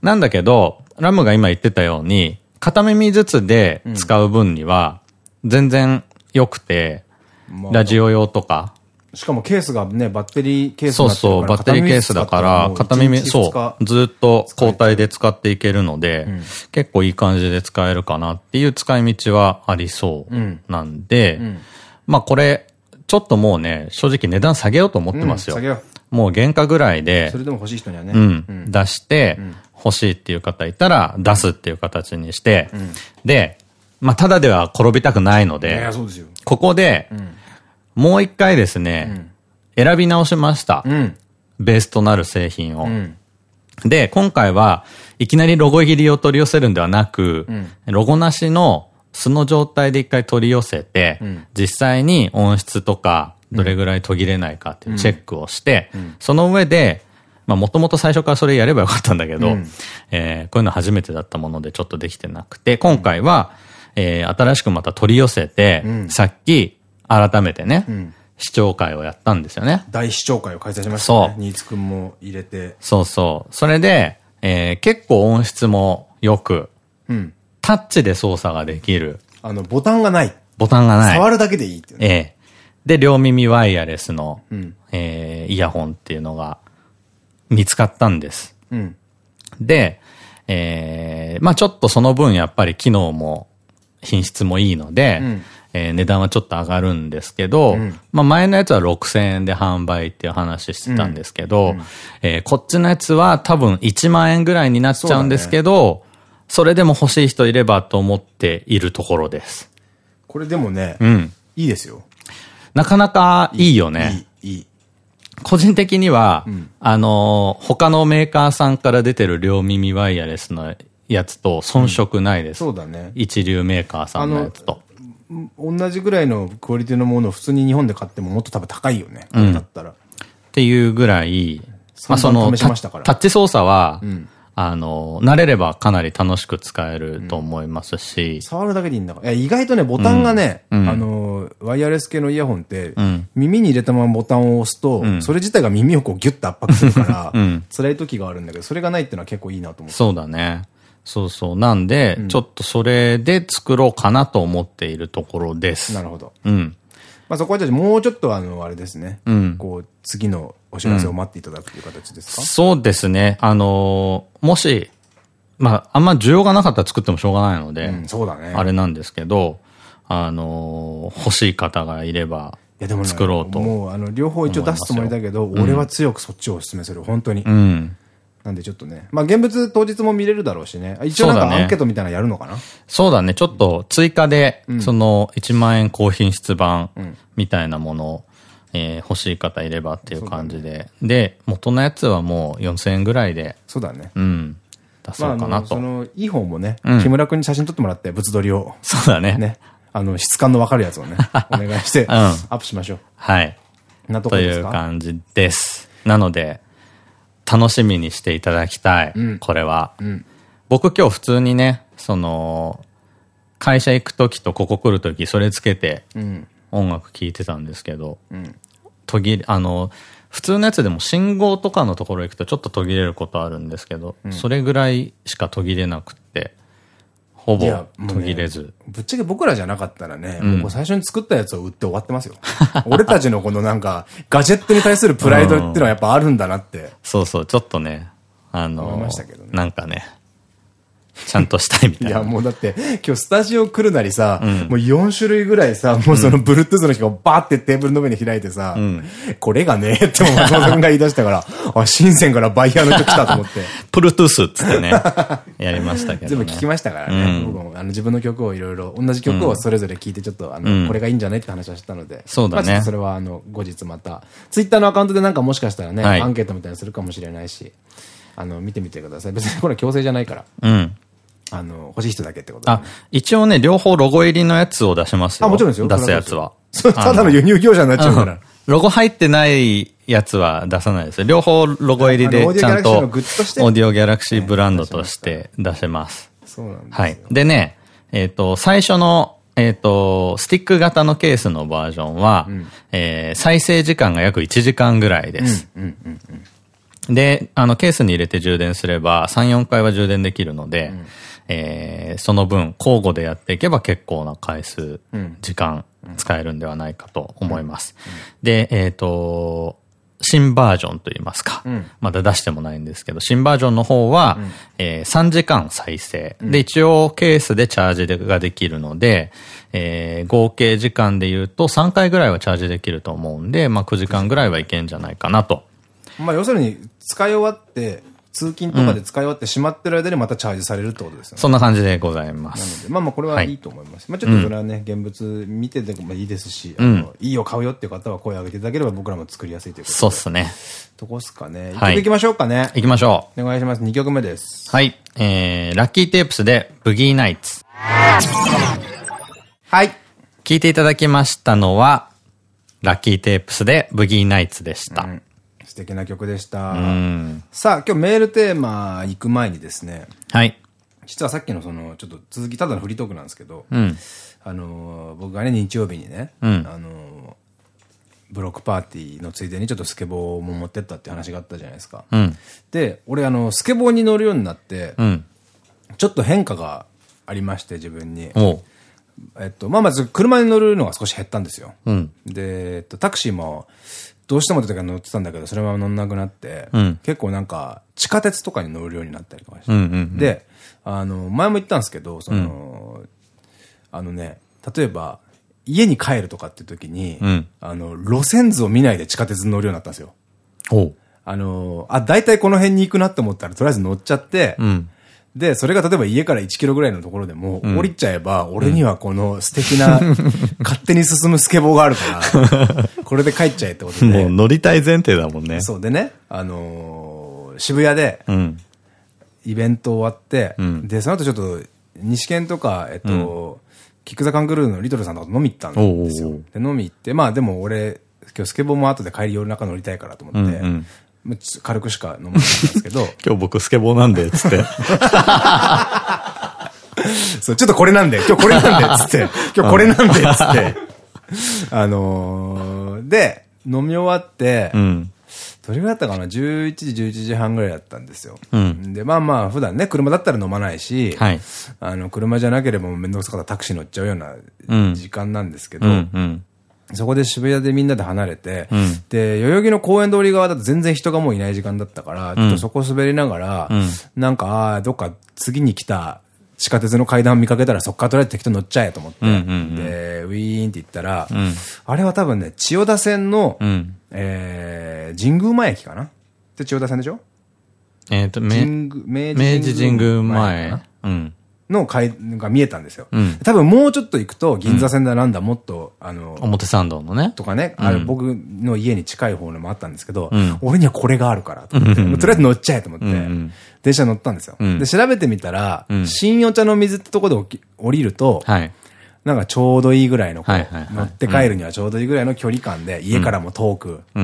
なんだけど、ラムが今言ってたように、片耳ずつで使う分には、全然良くて、ラジオ用とか。しかもケースがね、バッテリーケースそうそう、バッテリーケースだから、片耳、そう、ずっと交代で使っていけるので、うん、結構いい感じで使えるかなっていう使い道はありそうなんで、うん。うん、まあこれ、ちょっともうね、正直値段下げようと思ってますよ。もう原価ぐらいで、それでも欲しい人にはね、うん、出して、欲しいっていう方いたら出すっていう形にして、うん、で、まあ、ただでは転びたくないので、ここで、もう一回ですね、選び直しました。ベースとなる製品を。で、今回はいきなりロゴ切りを取り寄せるんではなく、ロゴなしの素の状態で一回取り寄せて、実際に音質とかどれぐらい途切れないかっていうチェックをして、その上で、まあもともと最初からそれやればよかったんだけど、うん、えー、こういうの初めてだったものでちょっとできてなくて、今回は、えー、新しくまた取り寄せて、うん、さっき改めてね、うん、視聴会をやったんですよね。大視聴会を開催しましたね。そう。新津くんも入れて。そうそう。それで、えー、結構音質も良く、うん、タッチで操作ができる。あの、ボタンがない。ボタンがない。触るだけでいいっていう、ね。ええで、両耳ワイヤレスの、うん、えー、イヤホンっていうのが見つかったんです。うん、で、えー、まあちょっとその分やっぱり機能も品質もいいので、うん、えー、値段はちょっと上がるんですけど、うん、まあ前のやつは6000円で販売っていう話してたんですけど、うん、えー、こっちのやつは多分1万円ぐらいになっちゃうんですけど、そ、ね,、れでも欲しい人いればと思っているところです。これでもね、うん、いいですよ。なかなかいいよね。いい、いい。個人的には、うん、あの、他のメーカーさんから出てる両耳ワイヤレスのやつと遜色ないです。うん、そうだね。一流メーカーさんのやつと。同じぐらいのクオリティのものを普通に日本で買ってももっと多分高いよね。うん、だったら。っていうぐらい、まあそのタッチ操作は、うんあの、慣れればかなり楽しく使えると思いますし。うん、触るだけでいいんだから。意外とね、ボタンがね、うん、あの、ワイヤレス系のイヤホンって、うん、耳に入れたままボタンを押すと、それ自体が耳をこうギュッと圧迫するから、(laughs) 辛い時があるんだけど、それがないっていうのは結構いいなと思って。そうだね。そうそう。なんで、ちょっとそれで作ろうかなと思っているところです。なるほど。うん。まあそこはじゃもうちょっとあの、あれですね。うん。こう、次のお知らせを待っていただくという形ですか、そうですね。あのもし、まあ、あんま需要がなかったら作ってもしょうがないので、うん、そうだね。あれなんですけど、あのー、欲しい方がいれば、いやでも、ね、作ろうと。もう、あの、両方一応出すつもりだけど、俺は強くそっちをお勧めする、本当に。うん。なんでちょっとね。まあ、現物当日も見れるだろうしね。一応なんかアンケートみたいなのやるのかな？そうだね。ちょっと追加で、うん、その1万円高品質版みたいなものを、えー、欲しい方いればっていう感じで。ね、で、元のやつはもう4000円ぐらいで。そうだね。うん。出そうかなと。その、いい本もね、木村君に写真撮ってもらって、物撮りを。そうだね。ね。あの、質感のわかるやつをね、(laughs) お願いして、アップしましょう。はい。なとこですか？という感じです。なので、楽しみにしていただきたい。これは。僕今日普通にね、その、会社行く時とここ来る時それつけて、音楽聴いてたんですけど、途切れ、あの、普通のやつでも信号とかのところ行くとちょっと途切れることあるんですけど、うん、それぐらいしか途切れなくて、ほぼ途切れず、ね。ぶっちゃけ僕らじゃなかったらね、うん、最初に作ったやつを売って終わってますよ。(laughs) 俺たちのこのなんか、ガジェットに対するプライドっていうのはやっぱあるんだなって。(laughs) そうそう、ちょっとね、あの、ね、なんかね、ちゃんとしたいみたいな。いや、もうだって、今日スタジオ来るなりさ、うん、もう4種類ぐらいさ、もうその Bluetooth の人がバーってテーブルの上に開いてさ、うん、これがね、っても松本さんが言い出したから、(laughs) あ、深センからバイヤーの人来たと思って。Bluetooth っつってね、やりましたけど、ね、全部聞きましたからね。僕もあの自分の曲をいろいろ、同じ曲をそれぞれ聞いてちょっと、あの、これがいいんじゃないって話はしたので。そうだね。それはあの、後日また、Twitter のアカウントでなんかもしかしたらね、はい、アンケートみたいにするかもしれないし、あの、見てみてください。別にこれは強制じゃないから。うん。あの、欲しい人だけってこと、ね、あ、一応ね、両方ロゴ入りのやつを出しますよ。あ、もちろんですよ。出すやつは。ただの輸入業者になっちゃうから。ロゴ入ってないやつは出さないですよ。両方ロゴ入りでちゃんとオーディオギャラクシーブランドとして出せます。そうなんですはい。でね、えっ、ー、と、最初の、えっ、ー、と、スティック型のケースのバージョンは、うん、えー、再生時間が約1時間ぐらいです。で、あの、ケースに入れて充電すれば、3、4回は充電できるので、うんえー、その分交互でやっていけば結構な回数、うん、時間使えるんではないかと思います。で、えっ、ー、と、新バージョンといいますか、うん、まだ出してもないんですけど、新バージョンの方は、うん、えー、3時間再生。うん、で、一応ケースでチャージができるので、えー、合計時間で言うと3回ぐらいはチャージできると思うんで、まあ9時間ぐらいはいけんじゃないかなと。まあ要するに、使い終わって、通勤とかで使い終わってしまってる間にまたチャージされるってことですよね。そんな感じでございます。なので、まあまあこれはいいと思います。まあちょっとそれはね、現物見てでもいいですし、あの、いいよ買うよっていう方は声を上げていただければ僕らも作りやすいということで。そうっすね。とこっすかね。一曲行きましょうかね。行きましょう。お願いします。2曲目です。はい。えー、ラッキーテープスでブギーナイツ。はい。聞いていただきましたのは、ラッキーテープスでブギーナイツでした。うん、素敵な曲でした。さあ、今日メールテーマ行く前にですね。はい。実はさっきのその、ちょっと続き、ただのフリートークなんですけど、うん、あの、僕がね、日曜日にね、うん、あの、ブロックパーティーのついでにちょっとスケボーも持ってったって話があったじゃないですか。うん、で、俺あの、スケボーに乗るようになって、ちょっと変化がありまして、自分に。えっと、まあ、まず車に乗るのが少し減ったんですよ。うん、で、えっと、タクシーも、どうしても乗ってたんだけど、それは乗んなくなって、うん、結構なんか、地下鉄とかに乗るようになったりとかして。で、あの、前も言ったんですけど、その、うん、あのね、例えば、家に帰るとかっていう時に、うん、あの、路線図を見ないで地下鉄に乗るようになったんですよ。あの、あ、大体この辺に行くなって思ったら、とりあえず乗っちゃって、うんで、それが例えば家から1キロぐらいのところでも、降りちゃえば、俺にはこの素敵な、(laughs) 勝手に進むスケボーがあるから、(laughs) これで帰っちゃえってことで。もう乗りたい前提だもんね。そうでね、あの渋谷で、イベント終わって、で、その後ちょっと、西県とか、えっと、キックザカングルーのリトルさんとか飲み行ったんですよ。で、飲み行って、まあでも俺、今日スケボーも後で帰り夜中乗りたいからと思って、軽くしか飲まないんですけど。(laughs) 今日僕スケボーなんで、つって。(laughs) そう、ちょっとこれなんで、今日これなんで、(laughs) つって。今日これなんで、つって。あのー、で、飲み終わって、うん、どれぐらいだったかな ?11 時、11時半ぐらいだったんですよ。うん、で、まあまあ、普段ね、車だったら飲まないし、はい、あの、車じゃなければめんどくさかったらタクシー乗っちゃうような時間なんですけど、うんうんそこで渋谷でみんなで離れて、うん、で、代々木の公園通り側だと全然人がもういない時間だったから、ちょっとそこ滑りながら、うん、なんか、ああ、どっか次に来た地下鉄の階段見かけたらそっからとりあえず適当乗っちゃえと思って、で、ウィーンって言ったら、うん、あれは多分ね、千代田線の、うん、えー、神宮前駅かな？で、千代田線でしょ？えっと、明治神宮前。うん。の階が見えたんですよ。うん、多分もうちょっと行くと、銀座線だなんだ、もっと、あの、表参道のね。とかね、あれ僕の家に近い方のもあったんですけど、俺にはこれがあるからと思って、とりあえず乗っちゃえと思って、電車乗ったんですよ。で、調べてみたら、新お茶の水ってとこで降りると、なんかちょうどいいぐらいの、乗って帰るにはちょうどいいぐらいの距離感で、家からも遠く、って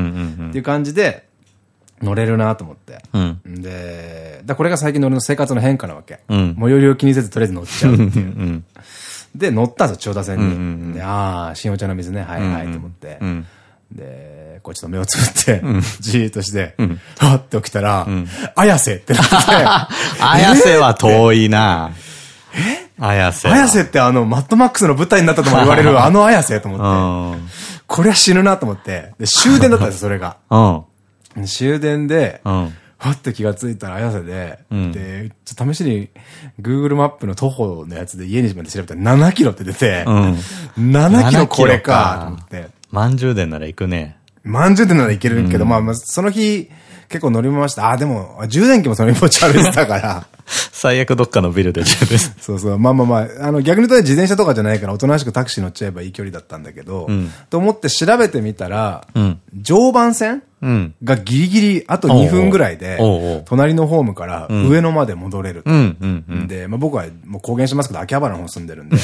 いう感じで、乗れるなと思って。うん、で、だこれが最近の俺の生活の変化なわけ。うん、最寄りを気にせずとりあえず乗っちゃうっていう。うん、で、乗ったんですよ、千代田線に。で、ああ、新お茶の水ね、はいはいと思って。で、こうちょっと目をつぶって、じーっとして、はって起きたら、綾瀬ってなって。(laughs) 綾瀬は遠いなえ？綾瀬。綾瀬ってあの、マッドマックスの舞台になったとも言われるあの綾瀬と思って。こりゃ死ぬなと思って。で、終電だったんですそれが。終電で、うん、ふって気がついたら綾瀬で、うん、で、ちょっと試しに Google マップの徒歩のやつで家にまで調べたら7キロって出て、うん、7キロこれかと思って。満充電なら行くね。満充電なら行けるけど、まあ、その日、結構乗りました。あ、でも、充電器もそのに持ち歩いてたから。(laughs) 最悪どっかのビルで充電 (laughs) そうそう。まあまあまあ、あの、逆に言うと自転車とかじゃないから、おとなしくタクシー乗っちゃえばいい距離だったんだけど、うん、と思って調べてみたら、うん、常磐線がギリギリあと2分ぐらいで、隣のホームから上野まで戻れると。で、まあ僕はもう公言しますけど、秋葉原の方住んでるんで、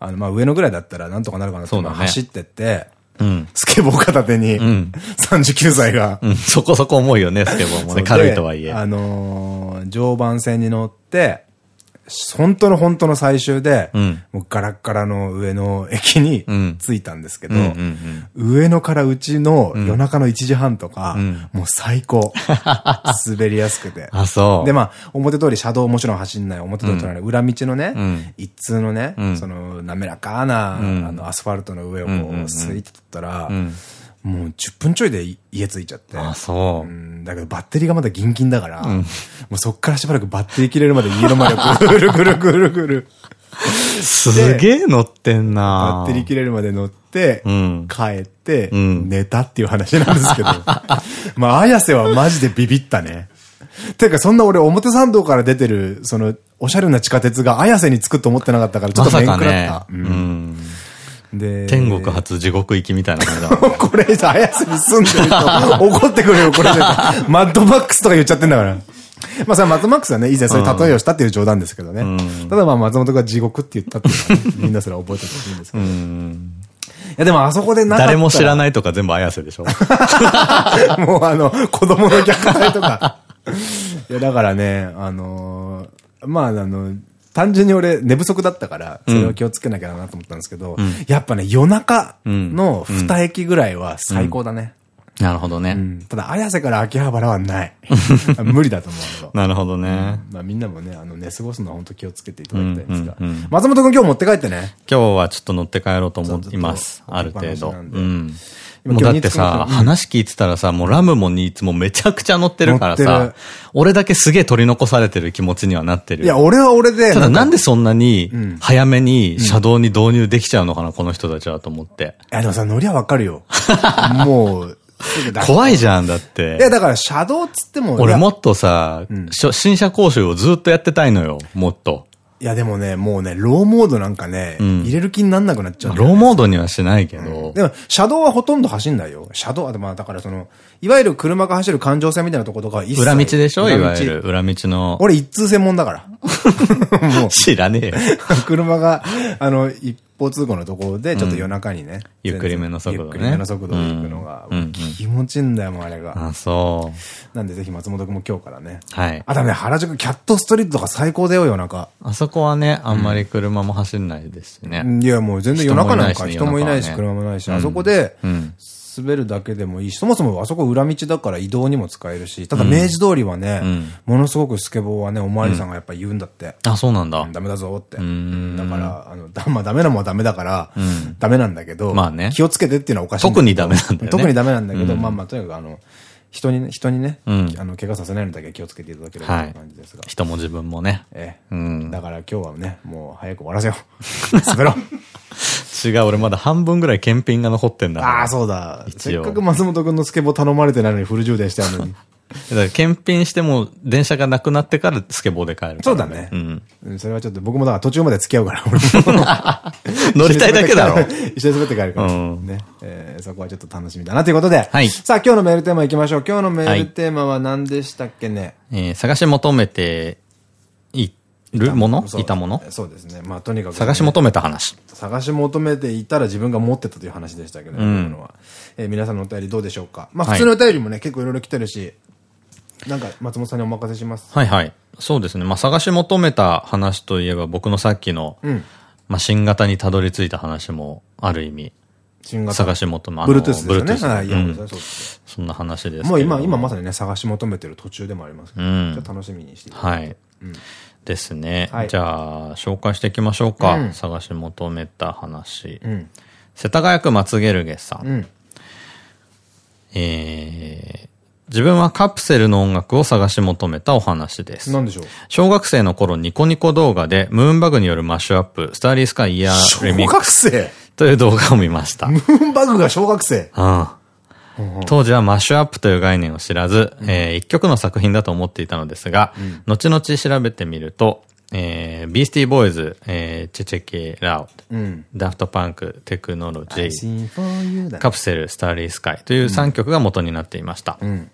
あの、まあ上野ぐらいだったらなんとかなるかなと走ってって、うん、スケボー片手に、うん、39歳が、うん、そこそこ重いよね、スケボーもね。軽いとはいえ。あのー、常磐線に乗って、本当の本当の最終で、うん、もうガラッガラの上の駅に着いたんですけど、上野からうちの夜中の1時半とか、うん、もう最高。(laughs) 滑りやすくて。あ、そう。で、まあ、表通り車道もちろん走んない、表通り隣、裏道のね、うん、一通のね、その滑らかな、あの、アスファルトの上をこう、すいてったら、もう10分ちょいで家着いちゃって。あ、そう。うん、だけどバッテリーがまだギンギンだから、うん、もうそっからしばらくバッテリー切れるまで家の前でぐるぐるぐるぐる。すげえ乗ってんなバッテリー切れるまで乗って、うん、帰って、うん、寝たっていう話なんですけど。(laughs) まあ、綾瀬はマジでビビったね。ていうか、そんな俺表参道から出てる、その、おしゃれな地下鉄が綾瀬に着くと思ってなかったから、ちょっと面食らった。うんで、天国初地獄行きみたいな感じだ。(laughs) これ、綾瀬に住んでる人、(laughs) 怒ってくるよ、これ。(laughs) マッドマックスとか言っちゃってんだから。まあ、それはマッドマックスはね、以前そういう例えをしたっていう冗談ですけどね。ただまあ、松本が地獄って言ったっていうのは、みんなそれは覚えてたと思うんですけど。やでもあそこでな誰も知らないとか全部綾瀬でしょもうあの、子供の虐待とか。いや、だからね、あのー、まあ、あの、単純に俺寝不足だったから、それを気をつけなきゃなと思ったんですけど、うん、やっぱね、夜中の二駅ぐらいは最高だね。うん、なるほどね。ただ、綾瀬から秋葉原はない。(laughs) 無理だと思うなるほどね。まあみんなもね、あの寝過ごすのは本当気をつけていただきたいんですが。松本くん今日持って帰ってね。今日はちょっと乗って帰ろうと思います。ある程度。うん。もうだってさ、話聞いてたらさ、もうラムもニーツもめちゃくちゃ乗ってるからさ、俺だけすげえ取り残されてる気持ちにはなってる。いや、俺は俺で。ただなんでそんなに、早めに車道に導入できちゃうのかな、この人たちはと思って。いや、でもさ、乗りゃわかるよ。(laughs) もう、怖いじゃん、だって。いや、だから、車道っつっても。俺もっとさ、新車講習をずっとやってたいのよ、もっと。いやでもね、もうね、ローモードなんかね、うん、入れる気になんなくなっちゃう、ローモードにはしないけど。うん、でも、車道はほとんど走んないよ。車道は、まあだからその、いわゆる車が走る環状線みたいなとことかは一切。裏道でしょ？いわゆる。裏道の。俺一通専門だから。(laughs) もう。知らねえよ。(laughs) 車が、あの、一方通行のところで、ちょっと夜中にね。ゆっくりめの速度ね。ゆっくりめの速度で行くのが、気持ちいいんだよ、もうあれが。あ、そう。なんでぜひ松本君も今日からね。はい。あとね、原宿キャットストリートとか最高だよ、夜中。あそこはね、あんまり車も走んないですしね。いや、もう全然夜中なんか人もいないし、車もないし、あそこで、滑るだけでもいいし、そもそもあそこ裏道だから移動にも使えるし、ただ明治通りはね、うん、ものすごくスケボーはね、おまわりさんがやっぱ言うんだって。うん、あ、そうなんだ。ダメだぞって。だから、あの、だまあダメなもんはダメだから、うん、ダメなんだけど、まあね。気をつけてっていうのはおかしい。特にダメなんだよね。特にダメなんだけど、まあまあとにかくあの、人に、人にね、うん、あの、怪我させないのだけ気をつけていただければと感じですが。人も自分もね。ええ。うん。だから今日はね、もう早く終わらせよう。(laughs) 滑ろう。違う、俺まだ半分ぐらい検品が残ってんだ。ああ、そうだ。せっかく松本くんのスケボー頼まれてないのにフル充電してあるのに。(laughs) だから検品しても電車がなくなってからスケボーで帰る、ね。そうだね。うん。それはちょっと僕もだから途中まで付き合うから、乗りたいだけだろ。一緒に滑って帰るから。うん、ね。えー、そこはちょっと楽しみだなということで。はい。さあ今日のメールテーマ行きましょう。今日のメールテーマは何でしたっけね？はい、えー、探し求めているもの？いたもの？そうですね。まあとにかく、ね、探し求めた話。探し求めていたら自分が持ってたという話でしたけど、ね、うん、のは。えー、皆さんのお便りどうでしょうか？まあ普通のお便りもね、結構いろいろ来てるし、なんか松本さんにお任せします。はいはい。そうですね。まあ探し求めた話といえば僕のさっきの、うん、まあ新型にたどり着いた話もある意味。新型探し求め、ブルートゥースですよね？はい、うん、そんな話ですもう今、今まさにね、探し求めてる途中でもありますけど、うん、じゃ楽しみにしてはい。うん、ですね。はい、じゃあ、紹介していきましょうか。うん、探し求めた話。うん、世田谷区松ゲルゲさん。うん、えー、自分はカプセルの音楽を探し求めたお話です。何でしょう？小学生の頃ニコニコ動画でムーンバグによるマッシュアップ、スターリースカイイヤーレミックス。小学生？という動画を見ました。ムーンバグが小学生うん。当時はマッシュアップという概念を知らず、うん、えー、一曲の作品だと思っていたのですが、うん、後々調べてみると、えー、ビースティーボーイズ、えー、チェチェケラウド、うん、ダフトパンク、テクノロジー、カプセル、スターリースカイという3曲が元になっていました。うん。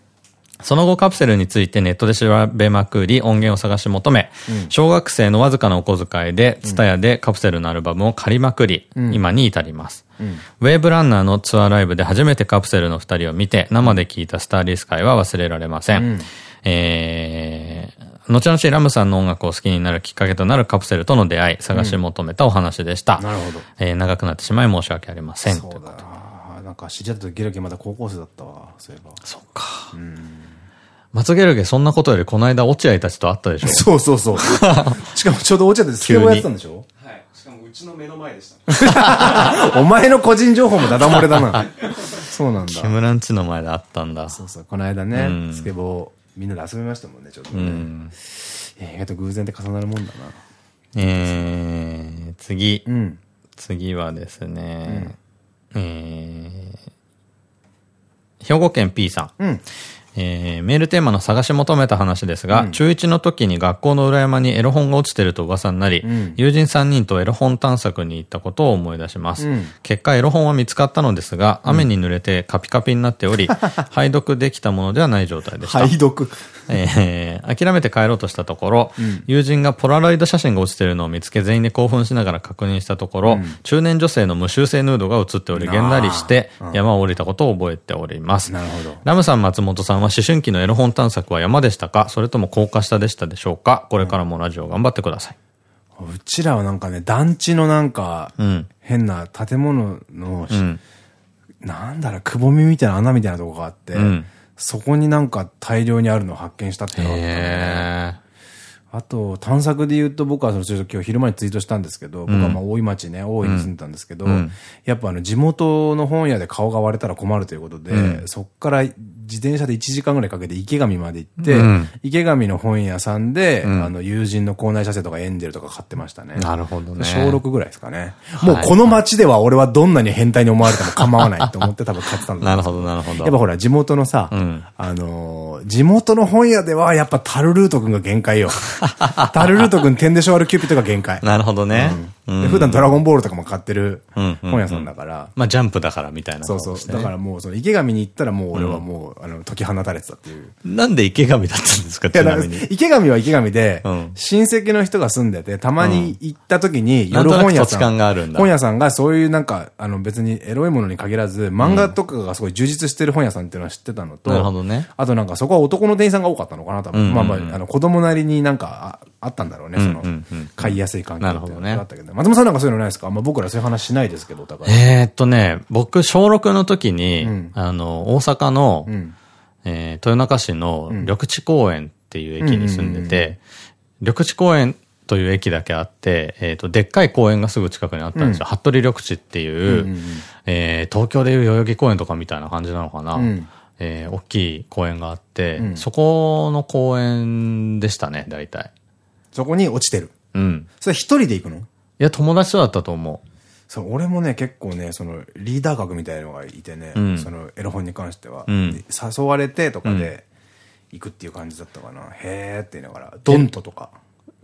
その後カプセルについてネットで調べまくり音源を探し求め、うん、小学生のわずかなお小遣いで、ツタヤでカプセルのアルバムを借りまくり、うん、今に至ります。うん、ウェーブランナーのツアーライブで初めてカプセルの二人を見て、生で聴いたスターリースカイは忘れられません。うん、えー、後々ラムさんの音楽を好きになるきっかけとなるカプセルとの出会い、探し求めたお話でした。なるほど。えー、長くなってしまい申し訳ありません。そうだなんか知り合った時ゲルゲまだ高校生だったわ、そういえば。そっか。うん松ゲルゲそんなことよりこの間落合たちと会ったでしょそうそうそう。(laughs) しかもちょうど落合でスケボーやってたんでしょ？ちの目の前でした。(laughs) お前の個人情報もダダ漏れだな。(laughs) そうなんだ。キムランチの前で会ったんだ。そうそう。この間ね、スケボーみんなで遊びましたもんね、ちょっとね。うん、意外と偶然って重なるもんだな。えー、次。うん、次はですね、うん、えー、兵庫県 P さん。うんえー、メールテーマの探し求めた話ですが、うん、中1の時に学校の裏山にエロ本が落ちてると噂になり、うん、友人3人とエロ本探索に行ったことを思い出します。うん、結果エロ本は見つかったのですが、雨に濡れてカピカピになっており、(laughs) 拝読できたものではない状態でした。拝読えー、諦めて帰ろうとしたところ、友人がポラロイド写真が落ちてるのを見つけ全員で興奮しながら確認したところ、中年女性の無修正ヌードが写っており、げんなりして山を降りたことを覚えております。なるほど。ラムさん、松本さんは思春期のエロ本探索は山でしたか？それとも高架下でしたでしょうか？これからもラジオ頑張ってください。うちらはなんかね、団地のなんか、変な建物の、うん、なんだろう、くぼみみたいな穴みたいなとこがあって、うん、そこになんか大量にあるのを発見したっていうのがあったね。あと、探索で言うと僕はその今日昼間にツイートしたんですけど、僕はまあ大井町ね、大井に住んでたんですけど、やっぱあの地元の本屋で顔が割れたら困るということで、そっから自転車で1時間ぐらいかけて池上まで行って、うん、池上の本屋さんで、うん、あの、友人の校内写生とかエンジェルとか買ってましたね。なるほどね。小6ぐらいですかね。もうこの街では俺はどんなに変態に思われても構わないと思って多分買ってたんだなるほど、なるほど。やっぱほら、地元のさ、うん、あのー、地元の本屋ではやっぱタルルート君が限界よ。(laughs) タルルート君、テンデショアルキューピットが限界。なるほどね。普段ドラゴンボールとかも買ってる本屋さんだから。まあジャンプだからみたいな、そうそう。だからもう、その池上に行ったらもう俺はもう、あの、解き放たれてたっていう。なんで池上だったんですかちなみに。池上は池上で、親戚の人が住んでて、たまに行った時に夜本屋さん。本屋さんがそういうなんか、あの別にエロいものに限らず、漫画とかがすごい充実してる本屋さんっていうのは知ってたのと、なるほどね。あとなんかそこは男の店員さんが多かったのかな、多分。まあまあ、あの子供なりになんかあったんだろうね、その、買いやすい環境っていうのがあったけど。松本さんなんかそういうのないですですか？まあ僕らそういう話しないですけど、えっとね、僕、小6の時に、うん、あの、大阪の、うん、えー、豊中市の緑地公園っていう駅に住んでて、緑地公園という駅だけあって、えっ、ー、と、でっかい公園がすぐ近くにあったんですよ。服部緑地っていう、え東京でいう代々木公園とかみたいな感じなのかな。うん、えー、大きい公園があって、うん、そこの公園でしたね、大体。そこに落ちてる。うん。それ一人で行くの？いや、友達とだったと思う。そう、俺もね、結構ね、その、リーダー格みたいなのがいてね、うん、その、エロ本に関しては、うん、誘われてとかで、行くっていう感じだったかな。へーって言いながら、ドントとか。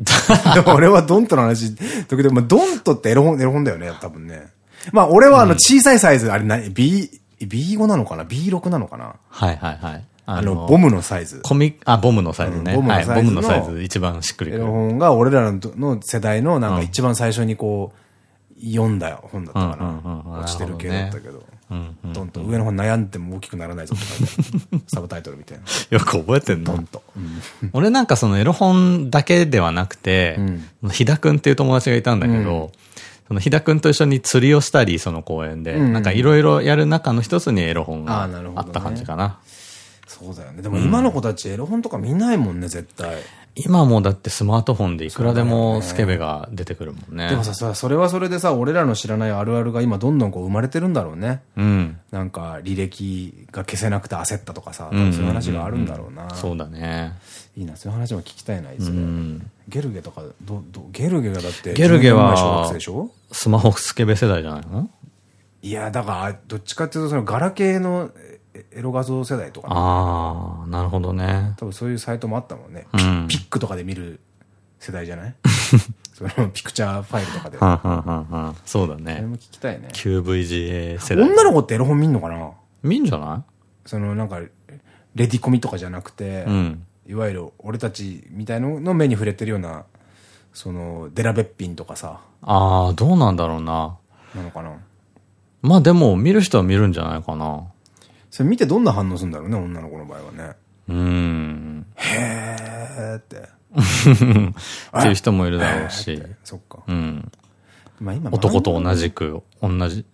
(laughs) 俺はドントの話、時々、まあ、ドントってエロ本、エロ本だよね、多分ね。まあ、俺はあの、小さいサイズ、あれ何 ?B、B5 なのかな ?B6 なのかな？はいはいはい。あの、ボムのサイズ。コミあ、ボムのサイズね。ボムのサイズ。ボムのサイズ一番しっくりくる。本が俺らの世代のなんか一番最初にこう、読んだ本だったかな。落ちてる系だったけど。ドンと上の方悩んでも大きくならないぞって (laughs) サブタイトルみたいな。よく覚えてんのと。俺なんかそのエロ本だけではなくて、ひだくんっていう友達がいたんだけど、その、ひだくんと一緒に釣りをしたり、その公園で、なんかいろいろやる中の一つにエロ本があった感じかな。そうだよね。でも今の子たちエロ本とか見ないもんね、絶対。今もだってスマートフォンでいくらでもスケベが出てくるもんね。でもさ、それはそれでさ、俺らの知らないあるあるが今どんどんこう生まれてるんだろうね。うん。なんか履歴が消せなくて焦ったとかさ、そういう話があるんだろうな。そうだね。いいな、そういう話も聞きたいな、いずれ。ゲルゲとか、ど、ど、ゲルゲがだって、ゲルゲは、小学生でしょ？スマホスケベ世代じゃないの？いや、だから、どっちかっていうと、そのガラケーのエロ画像世代とか、ね、ああ、なるほどね。多分そういうサイトもあったもんね。うん、ピックとかで見る世代じゃない？(laughs) そのピクチャーファイルとかで。はははそうだね。それも聞きたいね。QVGA 世代。女の子ってエロ本見んのかな？見んじゃない？そのなんか、レディコミとかじゃなくて、うん、いわゆる俺たちみたいのの目に触れてるような、その、デラベッピンとかさ。ああ、どうなんだろうな。なのかな？まあでも、見る人は見るんじゃないかな。それ見てどんな反応するんだろうね、女の子の場合はね。うん。へーって。(laughs) っていう人もいるだろうし。そっか。うん。まあ今男と同じく、同じ、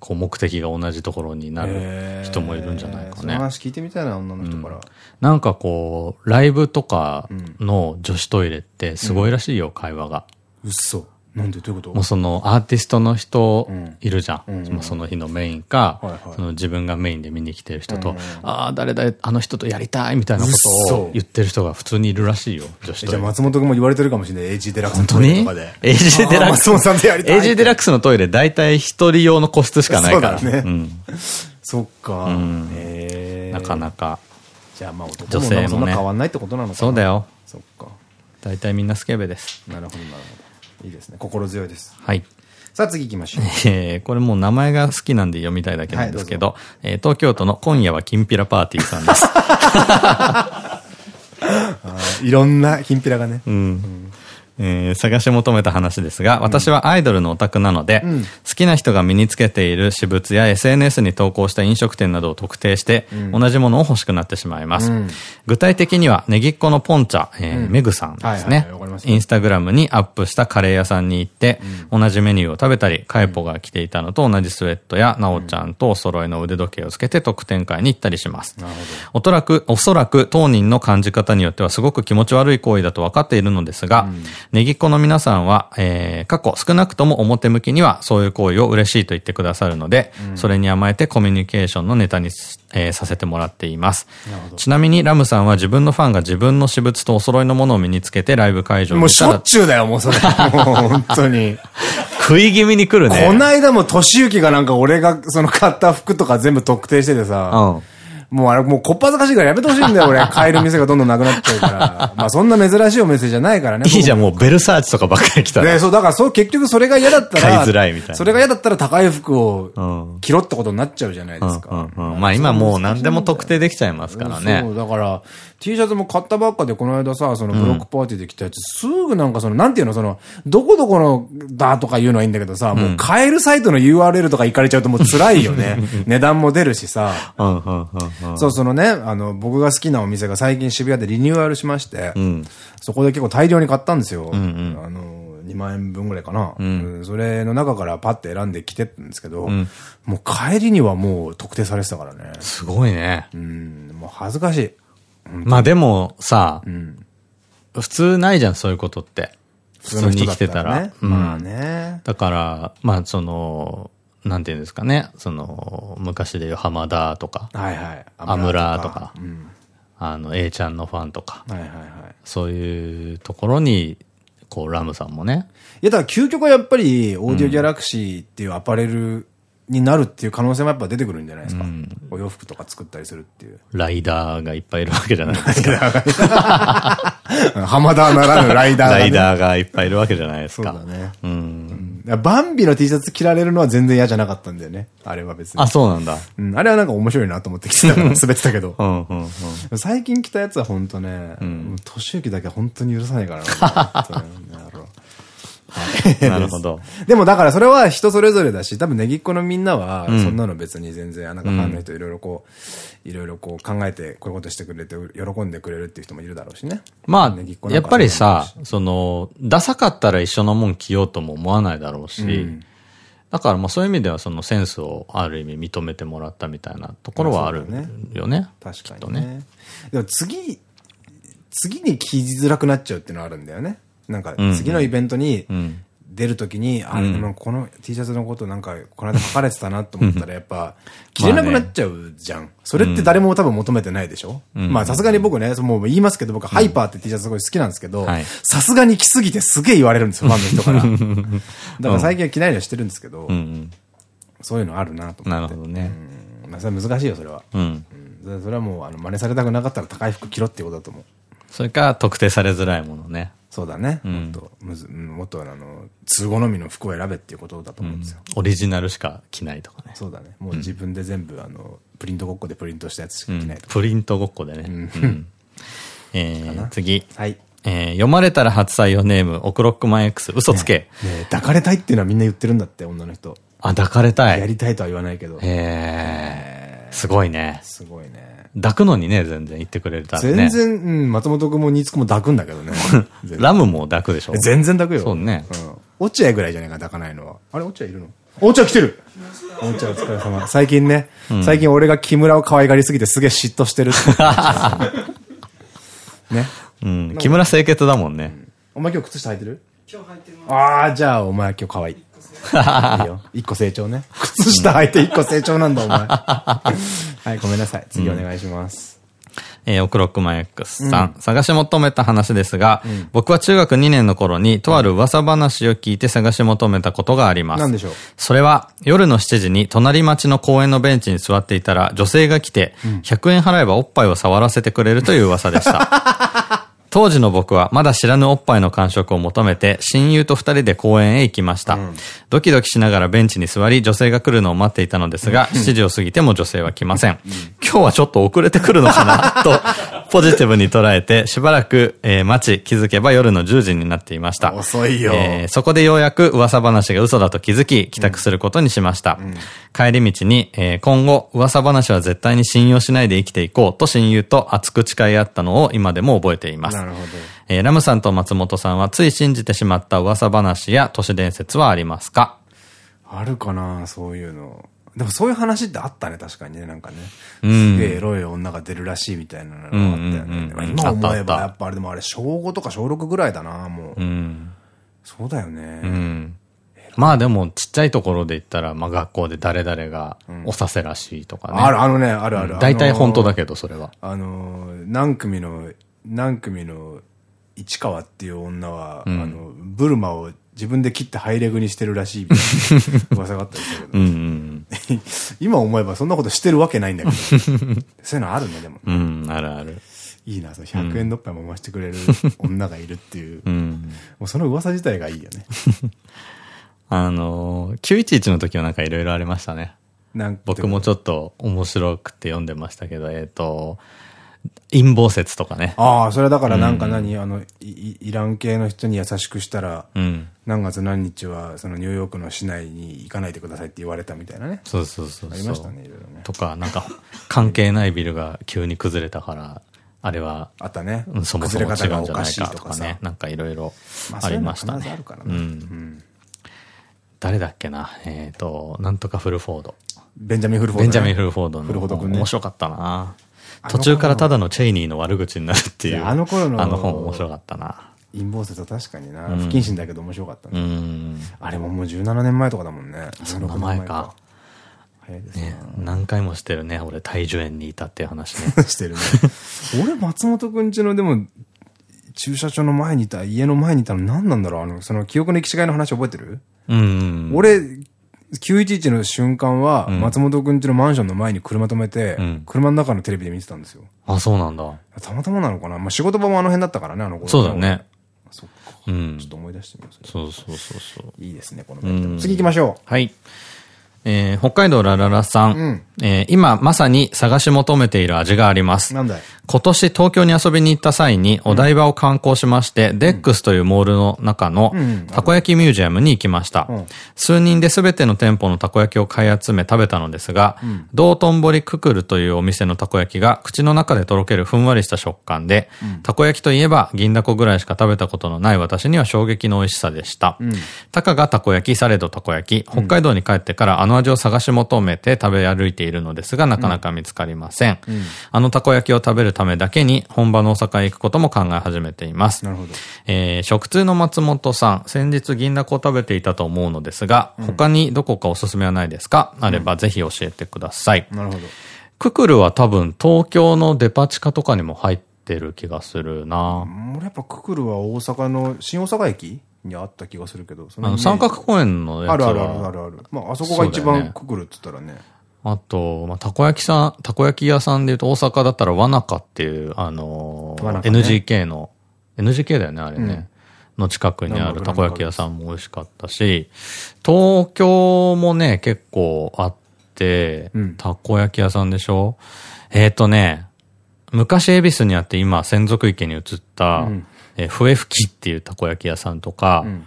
こう目的が同じところになる人もいるんじゃないかね。その話聞いてみたいな、女の人から。なんかこう、ライブとかの女子トイレってすごいらしいよ、会話が。うっそ。なんでどういうこと？もうそのアーティストの人いるじゃん。その日のメインか、その自分がメインで見に来てる人と、ああ、誰々、あの人とやりたいみたいなことを言ってる人が普通にいるらしいよ、女子じゃあ松本君も言われてるかもしれない。AG デラックスのトイレとかで。AG デラックス？松本さんとやりたい。AG デラックスのトイレ大体一人用の個室しかないから。そうだね。そっか。なかなか。じゃあまあ男もそんな変わんないってことなのかなそうだよ。そっか。大体みんなスケベです。なるほど、なるほど。いいですね。心強いです。はい。さあ次行きましょう。(laughs) えー、これもう名前が好きなんで読みたいだけなんですけど、はい、えー、東京都の今夜はきんぴらパーティーさんです。(laughs) いろんなきんぴらがね。うん、うんえー、探し求めた話ですが、私はアイドルのオタクなので、うん、好きな人が身につけている私物や SNS に投稿した飲食店などを特定して、うん、同じものを欲しくなってしまいます。うん、具体的には、ネギっ子のポンチャ、えー、メグさんですね。インスタグラムにアップしたカレー屋さんに行って、同じメニューを食べたり、カエポが着ていたのと同じスウェットや、なおちゃんとお揃いの腕時計をつけて特典会に行ったりします。おそらく、おそらく当人の感じ方によってはすごく気持ち悪い行為だと分かっているのですが、ネギっ子の皆さんは、えー、過去少なくとも表向きにはそういう行為を嬉しいと言ってくださるので、うん、それに甘えてコミュニケーションのネタに、えー、させてもらっています。ちなみにラムさんは自分のファンが自分の私物とお揃いのものを身につけてライブ会場にもうしょっちゅうだよ、もうそれ。(laughs) もう本当に。食い気味に来るね。こないだも年行がなんか俺がその買った服とか全部特定しててさ、うんもうあれ、もうこっぱずかしいからやめてほしいんだよ、俺。(laughs) 買える店がどんどんなくなっちゃうから。まあそんな珍しいお店じゃないからね。いいじゃん、もうベルサーチとかばっかり来たら。ね、そう、だからそう、結局それが嫌だったら。買いづらいみたいな。それが嫌だったら高い服を着ろってことになっちゃうじゃないですか。まあ今もう何でも特定できちゃいますからね。そう、だから、T シャツも買ったばっかで、この間さ、そのブロックパーティーで着たやつ、すぐなんかその、なんていうの、その、どこどこのだとか言うのはいいんだけどさ、もう買えるサイトの URL とか行かれちゃうともう辛いよね。(laughs) 値段も出るしさ。そう、そのね、あの、僕が好きなお店が最近渋谷でリニューアルしまして、そこで結構大量に買ったんですよ。あの、2万円分ぐらいかな。うん、それの中からパッて選んで着てったんですけど、うん、もう帰りにはもう特定されてたからね。すごいね。うん、もう恥ずかしい。まあでもさ、うん、普通ないじゃん、そういうことって。普通に生きてたら。ね、まあね。だから、まあその、なんていうんですかね、その、昔でいう浜田とか、はいはい。アムラとか、うん、あの、A ちゃんのファンとか、はいはいはい。そういうところに、こう、ラムさんもね。いや、だから究極はやっぱり、オーディオギャラクシーっていうアパレルになるっていう可能性もやっぱ出てくるんじゃないですか。うん、お洋服とか作ったりするっていう。ライダーがいっぱいいるわけじゃないですか。(laughs) 浜田ならぬライダーが、ね、ライダーがいっぱいいるわけじゃないですか。そうだね。うん。バンビの T シャツ着られるのは全然嫌じゃなかったんだよね。あれは別に。あ、そうなんだ。うん。あれはなんか面白いなと思って着てたから滑ってたけど。うんうんうん、最近着たやつは本当ね、うん、年行だけ本当に許さないからな。(laughs) なるほど。(laughs) でもだからそれは人それぞれだし、多分ネギっ子のみんなは、そんなの別に全然、なんかファンの人いろいろこう、いろいろこう考えて、こういうことしてくれて、喜んでくれるっていう人もいるだろうしね。まあ、やっぱりさ、その、ダサかったら一緒のもん着ようとも思わないだろうし、うん、だからまあそういう意味ではそのセンスをある意味認めてもらったみたいなところはあるよね。確かにね。でも次、次に着づらくなっちゃうっていうのはあるんだよね。なんか次のイベントに出るときに、あ、でもこの T シャツのことなんかこの間書かれてたなと思ったらやっぱ着れなくなっちゃうじゃん。それって誰も多分求めてないでしょ？まあさすがに僕ね、もう言いますけど僕ハイパーって T シャツすごい好きなんですけど、さすがに着すぎてすげえ言われるんですよ、(laughs) ファンの人から。だから最近は着ないようにしてるんですけど、そういうのあるなと思って。なるほどね。まあそれ難しいよ、それは。うん。それはもうあの真似されたくなかったら高い服着ろってことだと思う。それか特定されづらいものね。そうだね。もっと、むず、もっとあの、通好みの服を選べっていうことだと思うんですよ。オリジナルしか着ないとかね。そうだね。もう自分で全部、あの、プリントごっこでプリントしたやつしか着ないとプリントごっこでね。え次。はい。え読まれたら初採用ネーム、オクロックマン X、嘘つけ。ね抱かれたいっていうのはみんな言ってるんだって、女の人。あ、抱かれたい。やりたいとは言わないけど。へえ。すごいね。すごいね。抱くのにね、全然言ってくれたらね。全然、うん、松本くんも新津くんも抱くんだけどね。(laughs) ラムも抱くでしょ全然抱くよ。そうね。うん。落合ぐらいじゃないか、抱かないのは。あれ、落合いるの？落合来てる落合お疲れ様。最近ね、最近俺が木村を可愛がりすぎてすげえ嫉妬してる (laughs) ね。うん。木村清潔だもんね。お前今日靴下履いてる？今日履いてます。ああ、じゃあお前今日可愛い。いいよ。(laughs) 一個成長ね。靴下履いて一個成長なんだ、お前。(laughs) はい、ごめんなさい。次お願いします。えー、オクロックマン X さん。うん、探し求めた話ですが、うん、僕は中学2年の頃に、とある噂話を聞いて探し求めたことがあります。何でしょう？それは、夜の7時に隣町の公園のベンチに座っていたら、女性が来て、100円払えばおっぱいを触らせてくれるという噂でした。(laughs) 当時の僕はまだ知らぬおっぱいの感触を求めて親友と二人で公園へ行きました。うん、ドキドキしながらベンチに座り女性が来るのを待っていたのですが、7時を過ぎても女性は来ません。今日はちょっと遅れてくるのかな？とポジティブに捉えてしばらく、えー、待ち気づけば夜の10時になっていました。遅いよ、えー。そこでようやく噂話が嘘だと気づき帰宅することにしました。うん、帰り道に、えー、今後噂話は絶対に信用しないで生きていこうと親友と熱く誓い合ったのを今でも覚えています。なるほど。えー、ラムさんと松本さんはつい信じてしまった噂話や都市伝説はありますか？あるかなそういうの。でもそういう話ってあったね、確かにね、なんかね。すげえエロい女が出るらしいみたいなのがあったよね。今思えば、やっぱあれでもあれ、小5とか小6ぐらいだな、もう。うん、そうだよね。うん、まあでも、ちっちゃいところで言ったら、まあ学校で誰々がおさせらしいとかね。ある、あのね、あるある。大体本当だけど、それは。あの、何組の、何組の市川っていう女は、あの、ブルマを自分で切ってハイレグにしてるらしいみたいな (laughs) 噂があったりするけど。(laughs) 今思えばそんなことしてるわけないんだけど。(laughs) そういうのあるね、でも。うん、あるある。いいな、その100円どっぱいも回してくれる女がいるっていう。うん、もうその噂自体がいいよね。あのー、911の時はなんかいろいろありましたね。僕もちょっと面白くて読んでましたけど、えっ、ー、と、陰謀説とかね。ああ、それだからなんか何、うん、あのイ、イラン系の人に優しくしたら、うん、何月何日はそのニューヨークの市内に行かないでくださいって言われたみたいなね。そうそうそうありましたね、いろいろね。とか、なんか、関係ないビルが急に崩れたから、あれは、あったね。そもそも違うんじゃないかとかね。なんかいろいろありましたね。あるからね。うん。誰だっけな？えっ、と、なんとかフルフォード。ベンジャミン・フルフォード、ベンジャミン・フルフォードの。フルフォード君ね。面白かったな途中からただのチェイニーの悪口になるっていう。あの頃の。あの本面白かったな。陰謀説は確かにな。不謹慎だけど面白かったね。あれももう17年前とかだもんね。その前か。早いですね。何回もしてるね。俺、大樹園にいたっていう話ね。(laughs) してるね。俺、松本くんちの、でも、駐車場の前にいた、家の前にいたの何なんだろう？あの、その記憶の行き違いの話覚えてる？うん。俺、911の瞬間は、松本くんちのマンションの前に車止めて、車の中のテレビで見てたんですよ。あ、そうなんだ。たまたまなのかな？まあ仕事場もあの辺だったからね、あの頃。そうだね。そっか。うん。ちょっと思い出してみますそうそうそうそう。いいですね、この次行きましょう。はい。えー、北海道ラララさん。うん、えー、今まさに探し求めている味があります。今年東京に遊びに行った際にお台場を観光しまして、うん、デックスというモールの中のたこ焼きミュージアムに行きました。うん、数人で全ての店舗のたこ焼きを買い集め食べたのですが、うん、道頓堀ククルというお店のたこ焼きが口の中でとろけるふんわりした食感で、たこ焼きといえば銀だこぐらいしか食べたことのない私には衝撃の美味しさでした。たかがたこ焼き、されどたこ焼き、北海道に帰ってからあの味を探し求めて食べ歩いているのですが、なかなか見つかりません。あのたこ焼きを食べるためだけに本場の大阪へ行くことも考え始めています。なるほど。えー、食通の松本さん、先日銀だこを食べていたと思うのですが、うん、他にどこかおすすめはないですか、あればぜひ教えてください。なるほど。ククルは多分東京のデパ地下とかにも入ってる気がするな俺やっぱククルは大阪の新大阪駅にあった気がするけど、あの三角公園のやつはあるあるあるあるある。まああそこが一番ククルって言ったらね。あと、まあ、たこ焼きさん、たこ焼き屋さんで言うと大阪だったらわなかっていう、あのー、ね、NGK の、NGK だよね、あれね。うん、の近くにあるたこ焼き屋さんも美味しかったし、東京もね、結構あって、うん、たこ焼き屋さんでしょ？えっ、ー、とね、昔恵比寿にあって今、専属池に移った、うんえー、笛吹きっていうたこ焼き屋さんとか、うん、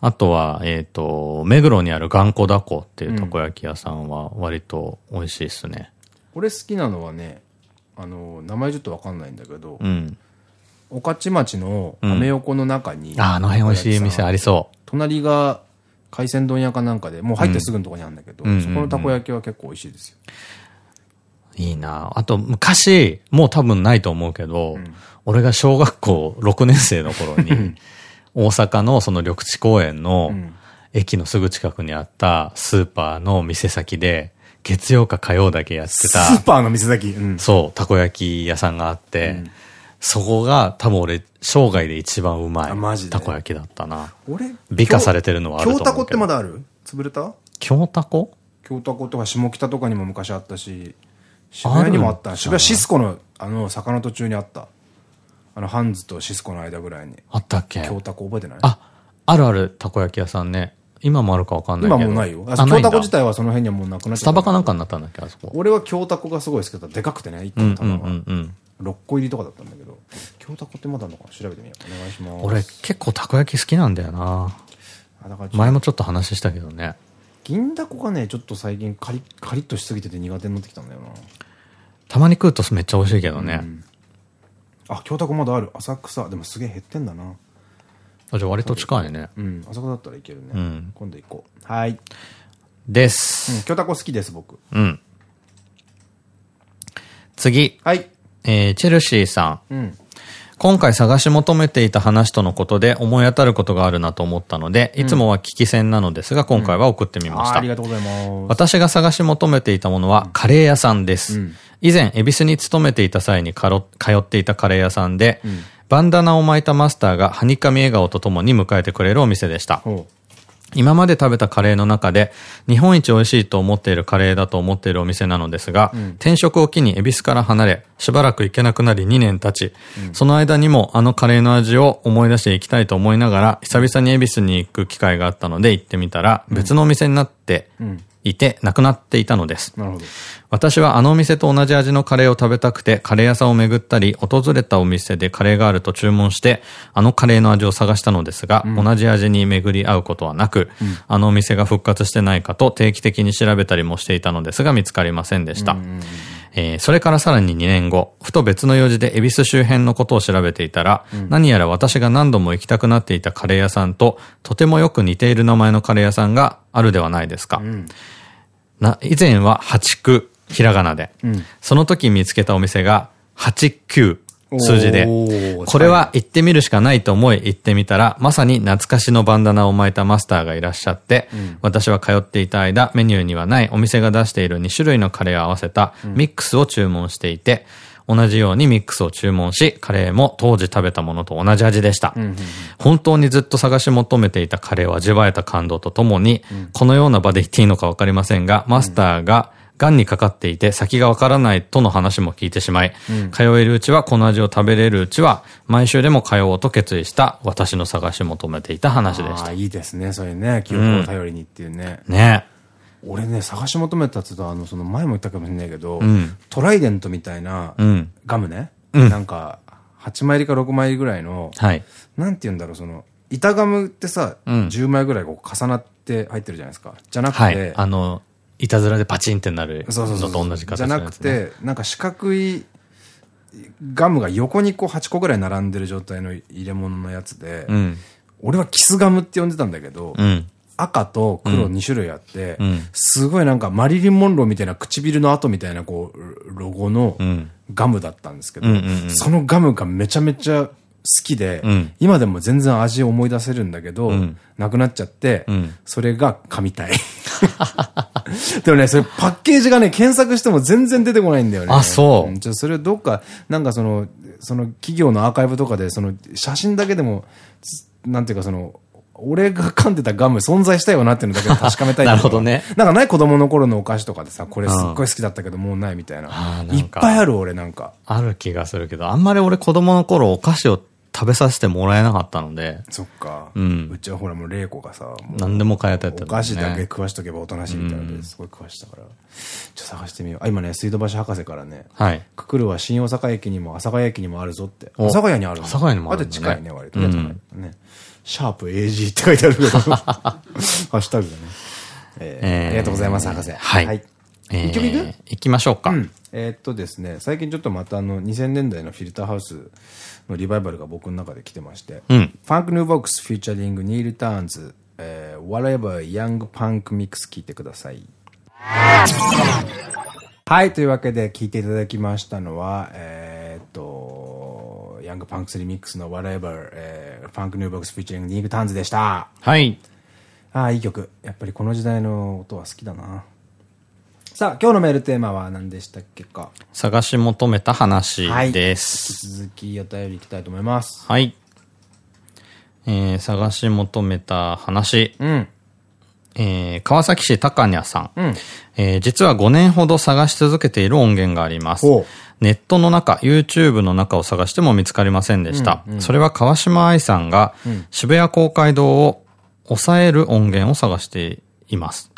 あとは、えっ、ー、と、目黒にある頑固だこっていうたこ焼き屋さんは割と美味しいっすね。俺好きなのはね、あの、名前ちょっとわかんないんだけど、うん、御徒町のアメ横の中に、うん、あ、あの辺美味しい店ありそう。隣が海鮮丼屋かなんかで、もう入ってすぐのとこにあるんだけど、そこのたこ焼きは結構美味しいですよ。いいな。あと、昔、もう多分ないと思うけど、うん、俺が小学校6年生の頃に、大阪のその緑地公園の駅のすぐ近くにあったスーパーの店先で、月曜か火曜だけやってた。スーパーの店先？うん、そう、たこ焼き屋さんがあって、うん、そこが多分俺、生涯で一番うまい。マジで？たこ焼きだったな。俺美化されてるのはあると思う京たこってまだある？潰れた？京たこ京たことか下北とかにも昔あったし、渋谷にもあった。渋谷シスコの、あの、坂の途中にあった。あの、ハンズとシスコの間ぐらいに。あったっけ？京たこ覚えてない？あ、あるあるたこ焼き屋さんね。今もあるかわかんないけど。今もうないよ。京たこ自体はその辺にはもうなくなっちゃった。スタバかなんかになったんだっけあそこ。俺は京たこがすごい好きだった。でかくてね、一個の玉が。6個入りとかだったんだけど。京たこってまだあるのか調べてみよう。お願いします。俺結構たこ焼き好きなんだよな。前もちょっと話したけどね。銀だこがね、ちょっと最近カリッ、カリッとしすぎてて苦手になってきたんだよな。たまに食うとめっちゃ美味しいけどね。うんあ、京たこまだある。浅草。でもすげえ減ってんだな。あ、じゃあ割と近いね。うん。あそこだったらいけるね。うん。今度行こう。はい。です。うん。京たこ好きです、僕。うん。次。はい。えー、チェルシーさん。うん。今回探し求めていた話とのことで思い当たることがあるなと思ったので、いつもは聞き戦なのですが、今回は送ってみました。ありがとうございます。私が探し求めていたものはカレー屋さんです。以前、恵比寿に勤めていた際に通っていたカレー屋さんで、バンダナを巻いたマスターがはにかみ笑顔とともに迎えてくれるお店でした。今まで食べたカレーの中で、日本一美味しいと思っているカレーだと思っているお店なのですが、うん、転職を機に恵比寿から離れ、しばらく行けなくなり2年経ち、うん、その間にもあのカレーの味を思い出していきたいと思いながら、久々に恵比寿に行く機会があったので行ってみたら、別のお店になって、うんいて、亡くなっていたのです。なるほど。私はあのお店と同じ味のカレーを食べたくて、カレー屋さんを巡ったり、訪れたお店でカレーがあると注文して、あのカレーの味を探したのですが、うん、同じ味に巡り合うことはなく、うん、あのお店が復活してないかと定期的に調べたりもしていたのですが、見つかりませんでした。えー、それからさらに2年後、ふと別の用事で恵比寿周辺のことを調べていたら、うん、何やら私が何度も行きたくなっていたカレー屋さんと、とてもよく似ている名前のカレー屋さんがあるではないですか。うん。な、以前は8区、ひらがなで。うん、その時見つけたお店が、89数字で、これは行ってみるしかないと思い行ってみたら、まさに懐かしのバンダナを巻いたマスターがいらっしゃって、うん、私は通っていた間、メニューにはないお店が出している2種類のカレーを合わせたミックスを注文していて、同じようにミックスを注文し、カレーも当時食べたものと同じ味でした。本当にずっと探し求めていたカレーを味わえた感動とともに、うん、このような場で言っていいのかわかりませんが、マスターが、癌にかかっていて先がわからないとの話も聞いてしまい、うん、通えるうちはこの味を食べれるうちは、毎週でも通おうと決意した私の探し求めていた話でした。いいですね、それね。記憶を頼りにっていうね。うん、ね。俺ね、探し求めたって言うと、あの、その前も言ったかもしれないけど、うん、トライデントみたいなガムね。うん、なんか、8枚入りか6枚入りぐらいの、はい、なんて言うんだろう、その、板ガムってさ、うん、10枚ぐらいこう重なって入ってるじゃないですか。じゃなくて、はい、あの、いたずらでパチンってなるのと同じ形、ね、じゃなくて、なんか四角いガムが横にこう8個ぐらい並んでる状態の入れ物のやつで、うん、俺はキスガムって呼んでたんだけど、うん、赤と黒2種類あって、うん、すごいなんかマリリン・モンローみたいな唇の跡みたいなこう、ロゴのガムだったんですけど、そのガムがめちゃめちゃ好きで、うん、今でも全然味を思い出せるんだけど、うん、なくなっちゃって、うん、それが噛みたい。(laughs) でもね、それパッケージがね、検索しても全然出てこないんだよね。あ、そう。じゃそれどっか、なんかその、その企業のアーカイブとかで、その写真だけでも、なんていうかその、俺が噛んでたガム存在したよなっていうのだけで (laughs) 確かめたいなるほどね。なんかない子供の頃のお菓子とかでさ、これすっごい好きだったけどもうないみたいな。いっぱいある俺なんか。ある気がするけど、あんまり俺子供の頃お菓子を食べさせてもらえなかったので。そっか。うん。うちはほらもう玲子がさ、何でも買えたやつ、お菓子だけ食わしとけばおとなしいみたいなのですごい食わしたから。ちょっと探してみよう。あ、今ね、水道橋博士からね。はい。くくるは新大阪駅にも阿佐ヶ谷駅にもあるぞって。阿佐ヶ谷にある阿佐ヶ谷にもある。あと近いね、割と。ね。シャープ AG って書いてあるけど、(laughs) ハッシュタグだね。えー、ありがとうございます、博士。はい。一曲いく行きましょうか。えっとですね、最近ちょっとまたあの、2000年代のフィルターハウスのリバイバルが僕の中で来てまして、ファンクニューボックスフィーチャリングニール・ターンズ、えー、Whatever Young Punx Mix 聞いてください。はい、というわけで聞いていただきましたのは、えっと、ヤングパンクスリミックスの Whatever、えー、ファンクニューボックスフィーチャリングニール・ターンズでした。はい。ああ、いい曲。やっぱりこの時代の音は好きだな。さあ、今日のメールテーマは何でしたっけか？探し求めた話です。はい、引き続きお便りいきたいと思います。はい。えー、探し求めた話。うん。えー、川崎市高谷さん。うん、えー、実は5年ほど探し続けている音源があります。ネットの中、YouTube の中を探しても見つかりませんでした。うんうん、それは川島愛さんが渋谷公会堂を抑える音源を探しています。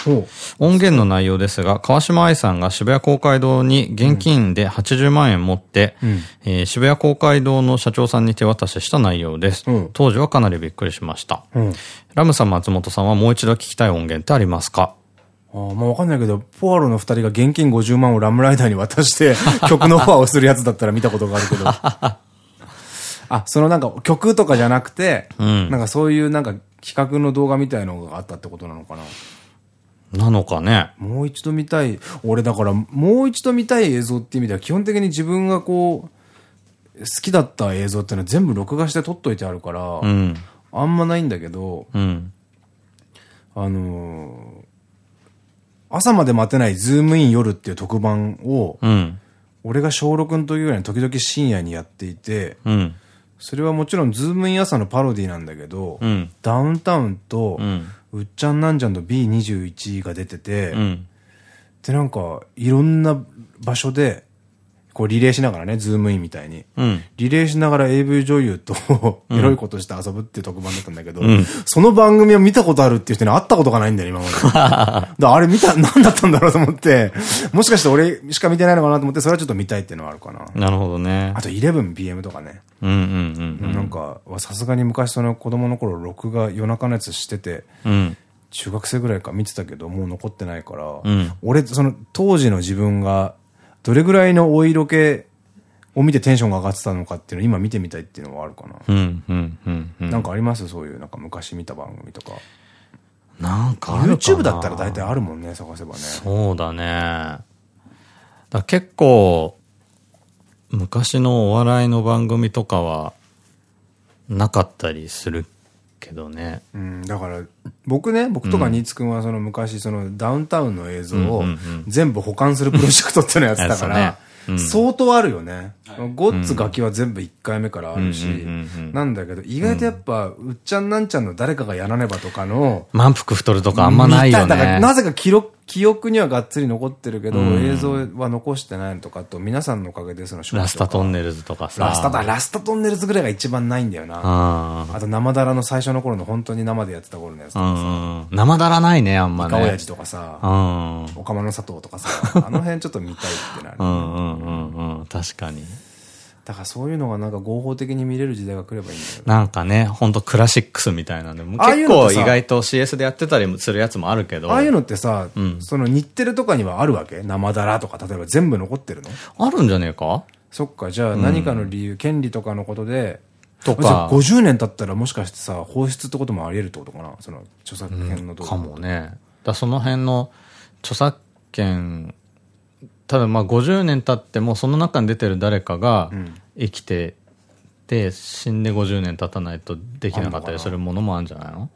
音源の内容ですが、川島愛さんが渋谷公会堂に現金で80万円持って、うん、えー、渋谷公会堂の社長さんに手渡しした内容です。うん、当時はかなりびっくりしました。うん、ラムさん、松本さんはもう一度聞きたい音源ってありますか？ああ、まあわかんないけど、ポアロの二人が現金50万をラムライダーに渡して (laughs) 曲のオファーをするやつだったら見たことがあるけど。(laughs) あ、そのなんか曲とかじゃなくて、うん、なんかそういうなんか企画の動画みたいのがあったってことなのかな？なのかね？もう一度見たい。俺だから、もう一度見たい映像っていう意味では、基本的に自分がこう、好きだった映像っていうのは全部録画して撮っといてあるから、うん、あんまないんだけど、うん、あのー、朝まで待てないズームイン夜っていう特番を、うん、俺が小6の時ぐらいに時々深夜にやっていて、それはもちろんズームイン朝のパロディなんだけど、ダウンタウンと、うっちゃんなんちゃんと B21 が出てて、うん、で、なんか、いろんな場所で、こうリレーしながらね、ズームインみたいに。うん、リレーしながら AV 女優と (laughs) エロいことして遊ぶっていう特番だったんだけど、うん、その番組を見たことあるっていう人に会ったことがないんだよ、今まで。(laughs) だあれ見た、何だったんだろうと思って、もしかして俺しか見てないのかなと思って、それはちょっと見たいっていうのはあるかな。なるほどね。あと 11PM とかね。なんか、さすがに昔その子供の頃録画夜中のやつしてて、うん、中学生ぐらいか見てたけど、もう残ってないから、うん、俺、その当時の自分がどれぐらいのお色気を見てテンションが上がってたのかっていうのを今見てみたいっていうのはあるかな。なんかあります？そういう、なんか昔見た番組とか。なんかある YouTube だったら大体あるもんね、探せばね。そうだね。だ結構、昔のお笑いの番組とかは、なかったりするけどね。うん、だから、僕ね、僕とか新津君はその昔そのダウンタウンの映像を全部保管するプロジェクトっていうのやってたから、相当あるよね。ゴッツガキは全部1回目からあるし、なんだけど、意外とやっぱ、うっちゃんなんちゃんの誰かがやらねばとかの、満腹太るとかあんまないよね。だからなぜか記録、記憶にはがっつり残ってるけど、映像は残してないのとかと、皆さんのおかげでそのラスタトンネルズとかさ。ラスタだ、ラスタトンネルズぐらいが一番ないんだよな。あと生だらの最初の頃の本当に生でやってた頃のやつとかさ。生だらないね、あんまね。イカ親父とかさ、おかまの佐藤とかさ、あの辺ちょっと見たいってなる。うんうんうんうん、確かに。だからそういうのがなんか合法的に見れる時代が来ればいいんだよ、なんかね、ほんとクラシックスみたいなんで、結構意外と CS でやってたりするやつもあるけど。ああいうのってさ、うん、その日テレとかにはあるわけ？生だらとか、例えば全部残ってるの？あるんじゃねえか？そっか、じゃあ何かの理由、うん、権利とかのことで、とか。50年経ったらもしかしてさ、放出ってこともあり得るってことかな？その著作権の動画、うん、かもね。だその辺の著作権ただまあ50年経ってもその中に出てる誰かが生きてて死んで50年経たないとできなかったりするものもあるんじゃないの？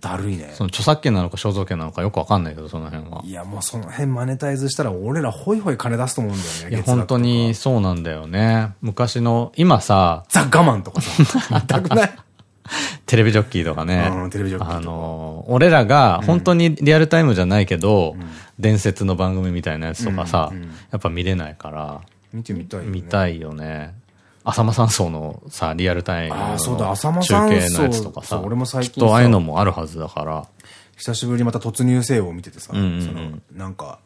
だるいね。その著作権なのか肖像権なのかよくわかんないけど、その辺は。いや、もうその辺マネタイズしたら俺らホイホイ金出すと思うんだよね。いや、本当にそうなんだよね。昔の、今さ。ザ・ガマンとかさ。(laughs) 見たくない (laughs) テレビジョッキーとかね。うん、テレビジョッキー。あの、俺らが本当にリアルタイムじゃないけど、伝説の番組みたいなやつとかさ、やっぱ見れないから。見てみたい見たいよね。浅間山荘のさ、リアルタイムの中継のやつとかさ、俺も最近きっとああいうのもあるはずだから。久しぶりにまた突入せよを見ててさ、その、なんか、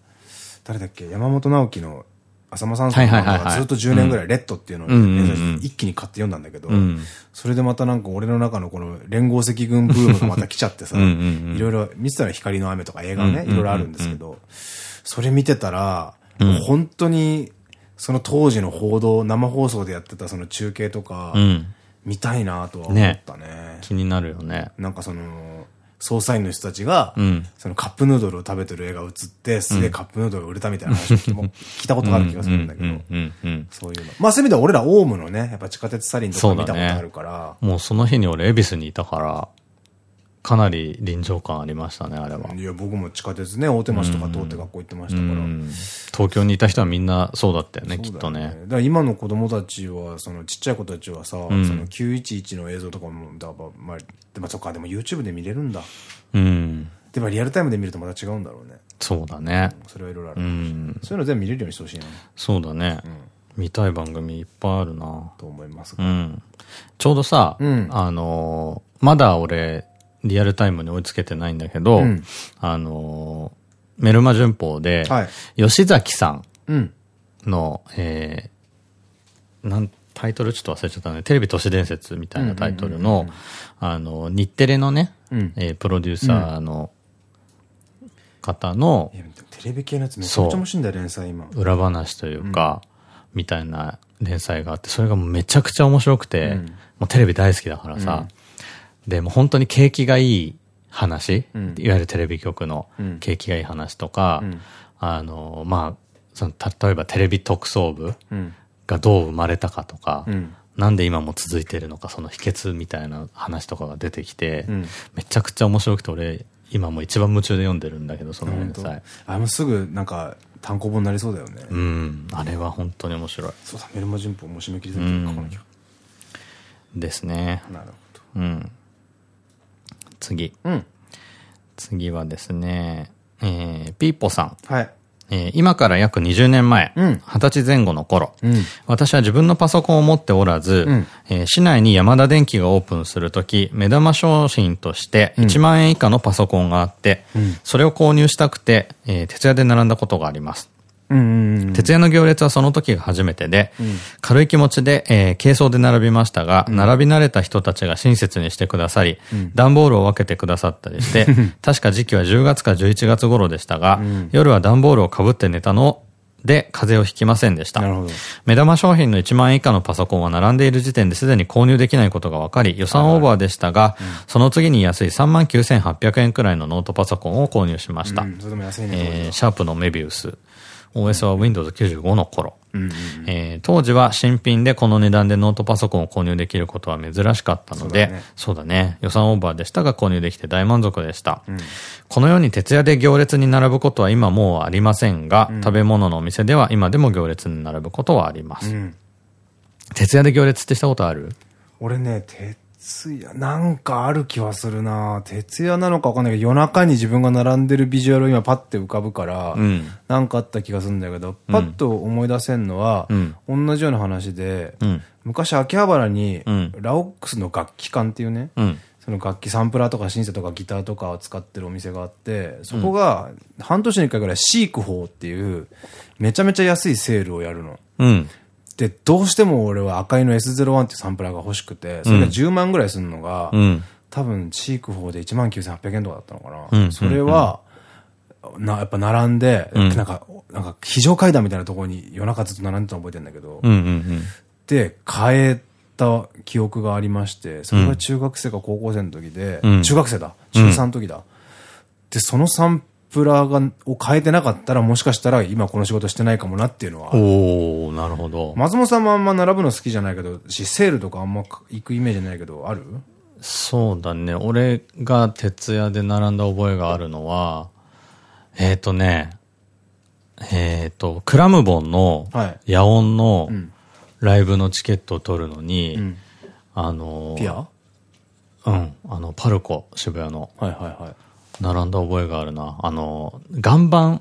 誰だっけ、山本直樹の浅間山荘のずっと10年ぐらいレッドっていうのを一気に買って読んだんだけど、それでまたなんか俺の中のこの連合赤軍ブームがまた来ちゃってさ、(laughs) いろいろ見てたら光の雨とか映画ね、いろいろあるんですけど、それ見てたら、本当にその当時の報道、生放送でやってたその中継とか、見たいなとは思ったね。ね。気になるよね。なんかその、捜査員の人たちが、うん、そのカップヌードルを食べてる絵が映って、すげえカップヌードル売れたみたいな話も (laughs) 聞いたことがある気がするんだけど、そういうの。まあそういう意味では俺らオウムのね、やっぱ地下鉄サリンとか見たことあるから。ね、もうその日に俺恵比寿にいたから、かなり臨場感ありましたね、あれは。いや、僕も地下鉄ね、大手町とか通って学校行ってましたから。東京にいた人はみんなそうだったよね、ねきっとね。だから今の子供たちは、そのちっちゃい子たちはさ、うん、その911の映像とかも、だまあ、でもそっか、でも YouTube で見れるんだ。うん。でもリアルタイムで見るとまた違うんだろうね。そうだね。うん、それはいろいろある。うん。そういうの全部見れるようにしてほしいな。そうだね。うん見たい番組いっぱいあるなと思いますうん。ちょうどさ、うん、あのー、まだ俺、リアルタイムに追いつけてないんだけど、うん、あのー、メルマ旬報で、はい、吉崎さんの、うん、えー、なん、タイトルちょっと忘れちゃったね。テレビ都市伝説みたいなタイトルの、あの、日テレのね、うん、えー、プロデューサーの方の、テレビ系のやつめちゃくちゃ面白いんだよ、連載今。裏話というか、みたいな連載があって、それがめちゃくちゃ面白くて、うん、もうテレビ大好きだからさ、うん、で、も本当に景気がいい話、うん、いわゆるテレビ局の景気がいい話とか、あの、まあ、その、例えばテレビ特捜部がどう生まれたかとか、なんで今も続いてるのか、その秘訣みたいな話とかが出てきて、めちゃくちゃ面白くて、俺、今も一番夢中で読んでるんだけど、その連載。あ、もうすぐなんか単行本になりそうだよね。うん。あれは本当に面白い。そうだ、メルマ旬報も締め切りだけ書かなきゃ。ですね。なるほど。うん。次。うん。次はですね、えー、ピーポさん。はい。えー、今から約20年前、二十、うん、歳前後の頃、うん、私は自分のパソコンを持っておらず、うん、えー、市内に山田電機がオープンするとき、目玉商品として1万円以下のパソコンがあって、それを購入したくて、えー、徹夜で並んだことがあります。徹夜の行列はその時が初めてで、うん、軽い気持ちで、えー、軽装で並びましたが、うん、並び慣れた人たちが親切にしてくださり、うん、段ボールを分けてくださったりして、(laughs) 確か時期は10月か11月頃でしたが、夜は段ボールをかぶって寝たので風邪をひきませんでした。目玉商品の1万円以下のパソコンは並んでいる時点ですでに購入できないことが分かり、予算オーバーでしたが、その次に安い39,800円くらいのノートパソコンを購入しました。シャープのメビウス。OS は Windows 95の頃。当時は新品でこの値段でノートパソコンを購入できることは珍しかったので、そうだね。予算オーバーでしたが購入できて大満足でした。うん、このように徹夜で行列に並ぶことは今もうありませんが、うん、食べ物のお店では今でも行列に並ぶことはあります。うん、徹夜で行列ってしたことある俺ね、徹夜、なんかある気はするな。徹夜なのかわかんないけど、夜中に自分が並んでるビジュアルを今パッて浮かぶから、うん、なんかあった気がするんだけど、パッと思い出せんのは、うん、同じような話で、うん、昔秋葉原に、ラオックスの楽器館っていうね、その楽器サンプラーとかシンセとかギターとかを使ってるお店があって、そこが半年に一回ぐらいシークホーっていう、めちゃめちゃ安いセールをやるの。うんで、どうしても俺は赤いの S01 っていうサンプラーが欲しくて、それが10万ぐらいするのが、うん、多分チーク4で1万9800円とかだったのかな。うん、それは、な、やっぱ並んで、うん、なんか、なんか、非常階段みたいなところに夜中ずっと並んでたの覚えてるんだけど、で、変えた記憶がありまして、それが中学生か高校生の時で、中学生だ。中3の時だ。で、そのサンプラーが、を変えてなかったら、もしかしたら今この仕事してないかもなっていうのは。おなるほど。松本さんもあんま並ぶの好きじゃないけど、し、セールとかあんま行くイメージないけど、ある？そうだね。俺が徹夜で並んだ覚えがあるのは、えっ、ー、とね、えっ、ー、と、クラムボンの、野音のライブのチケットを取るのに、うん、あのピア？うん、あの、パルコ、渋谷の。はいはいはい。並んだ覚えがあるな。あの、岩盤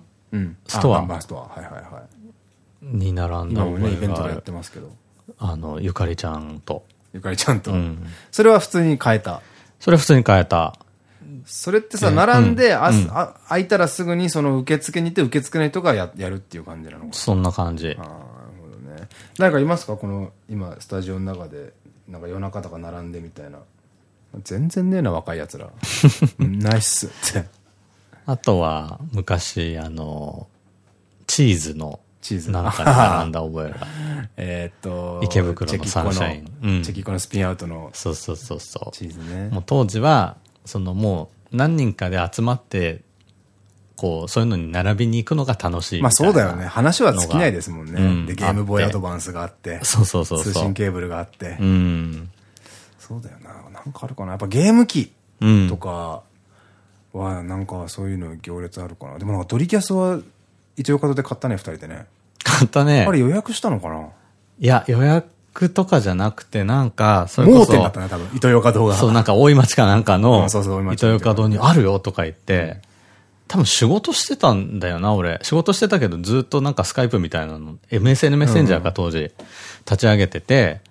ストア。岩盤ストア。はいはいはい。に並んだ覚えがある。今もね、イベントでやってますけど。あの、ゆかりちゃんと。ゆかりちゃんと。うん、それは普通に変えた？それは普通に変えた。それってさ、並んで、あ、あ、空いたらすぐにその受付に行って受付の人がややるっていう感じなのそんな感じ。ああ、なるほどね。なんかいますか？この、今、スタジオの中で、なんか夜中とか並んでみたいな。全然ねえな、若い奴ら。ナイスって。あとは、昔、あの、チーズの、チーズなんか並んだ覚えが。(laughs) えっと、池袋のサンシャイン。チェキコのスピンアウトの。そうそうそうそう。チーズね。もう当時は、そのもう何人かで集まって、こう、そういうのに並びに行くのが楽しいまあそうだよね。話は尽きないですもんね。うん、で、ゲームボーイアドバンスがあって。そうそうそう通信ケーブルがあって。うん。そうだよな。なんかあるかな。やっぱゲーム機。とかは、なんかそういうの行列あるかな。でもなんかドリキャスは、一応カドで買ったね、二人でね。買ったね。あれ予約したのかな？いや、予約とかじゃなくて、なんか、それこそ。盲点だったね、多分。糸魚川堂が。そう、なんか大井町かなんかの、糸魚川堂にあるよとか言って、多分仕事してたんだよな、俺。仕事してたけど、ずっとなんかスカイプみたいなの、MSN メッセンジャーか当時、立ち上げてて、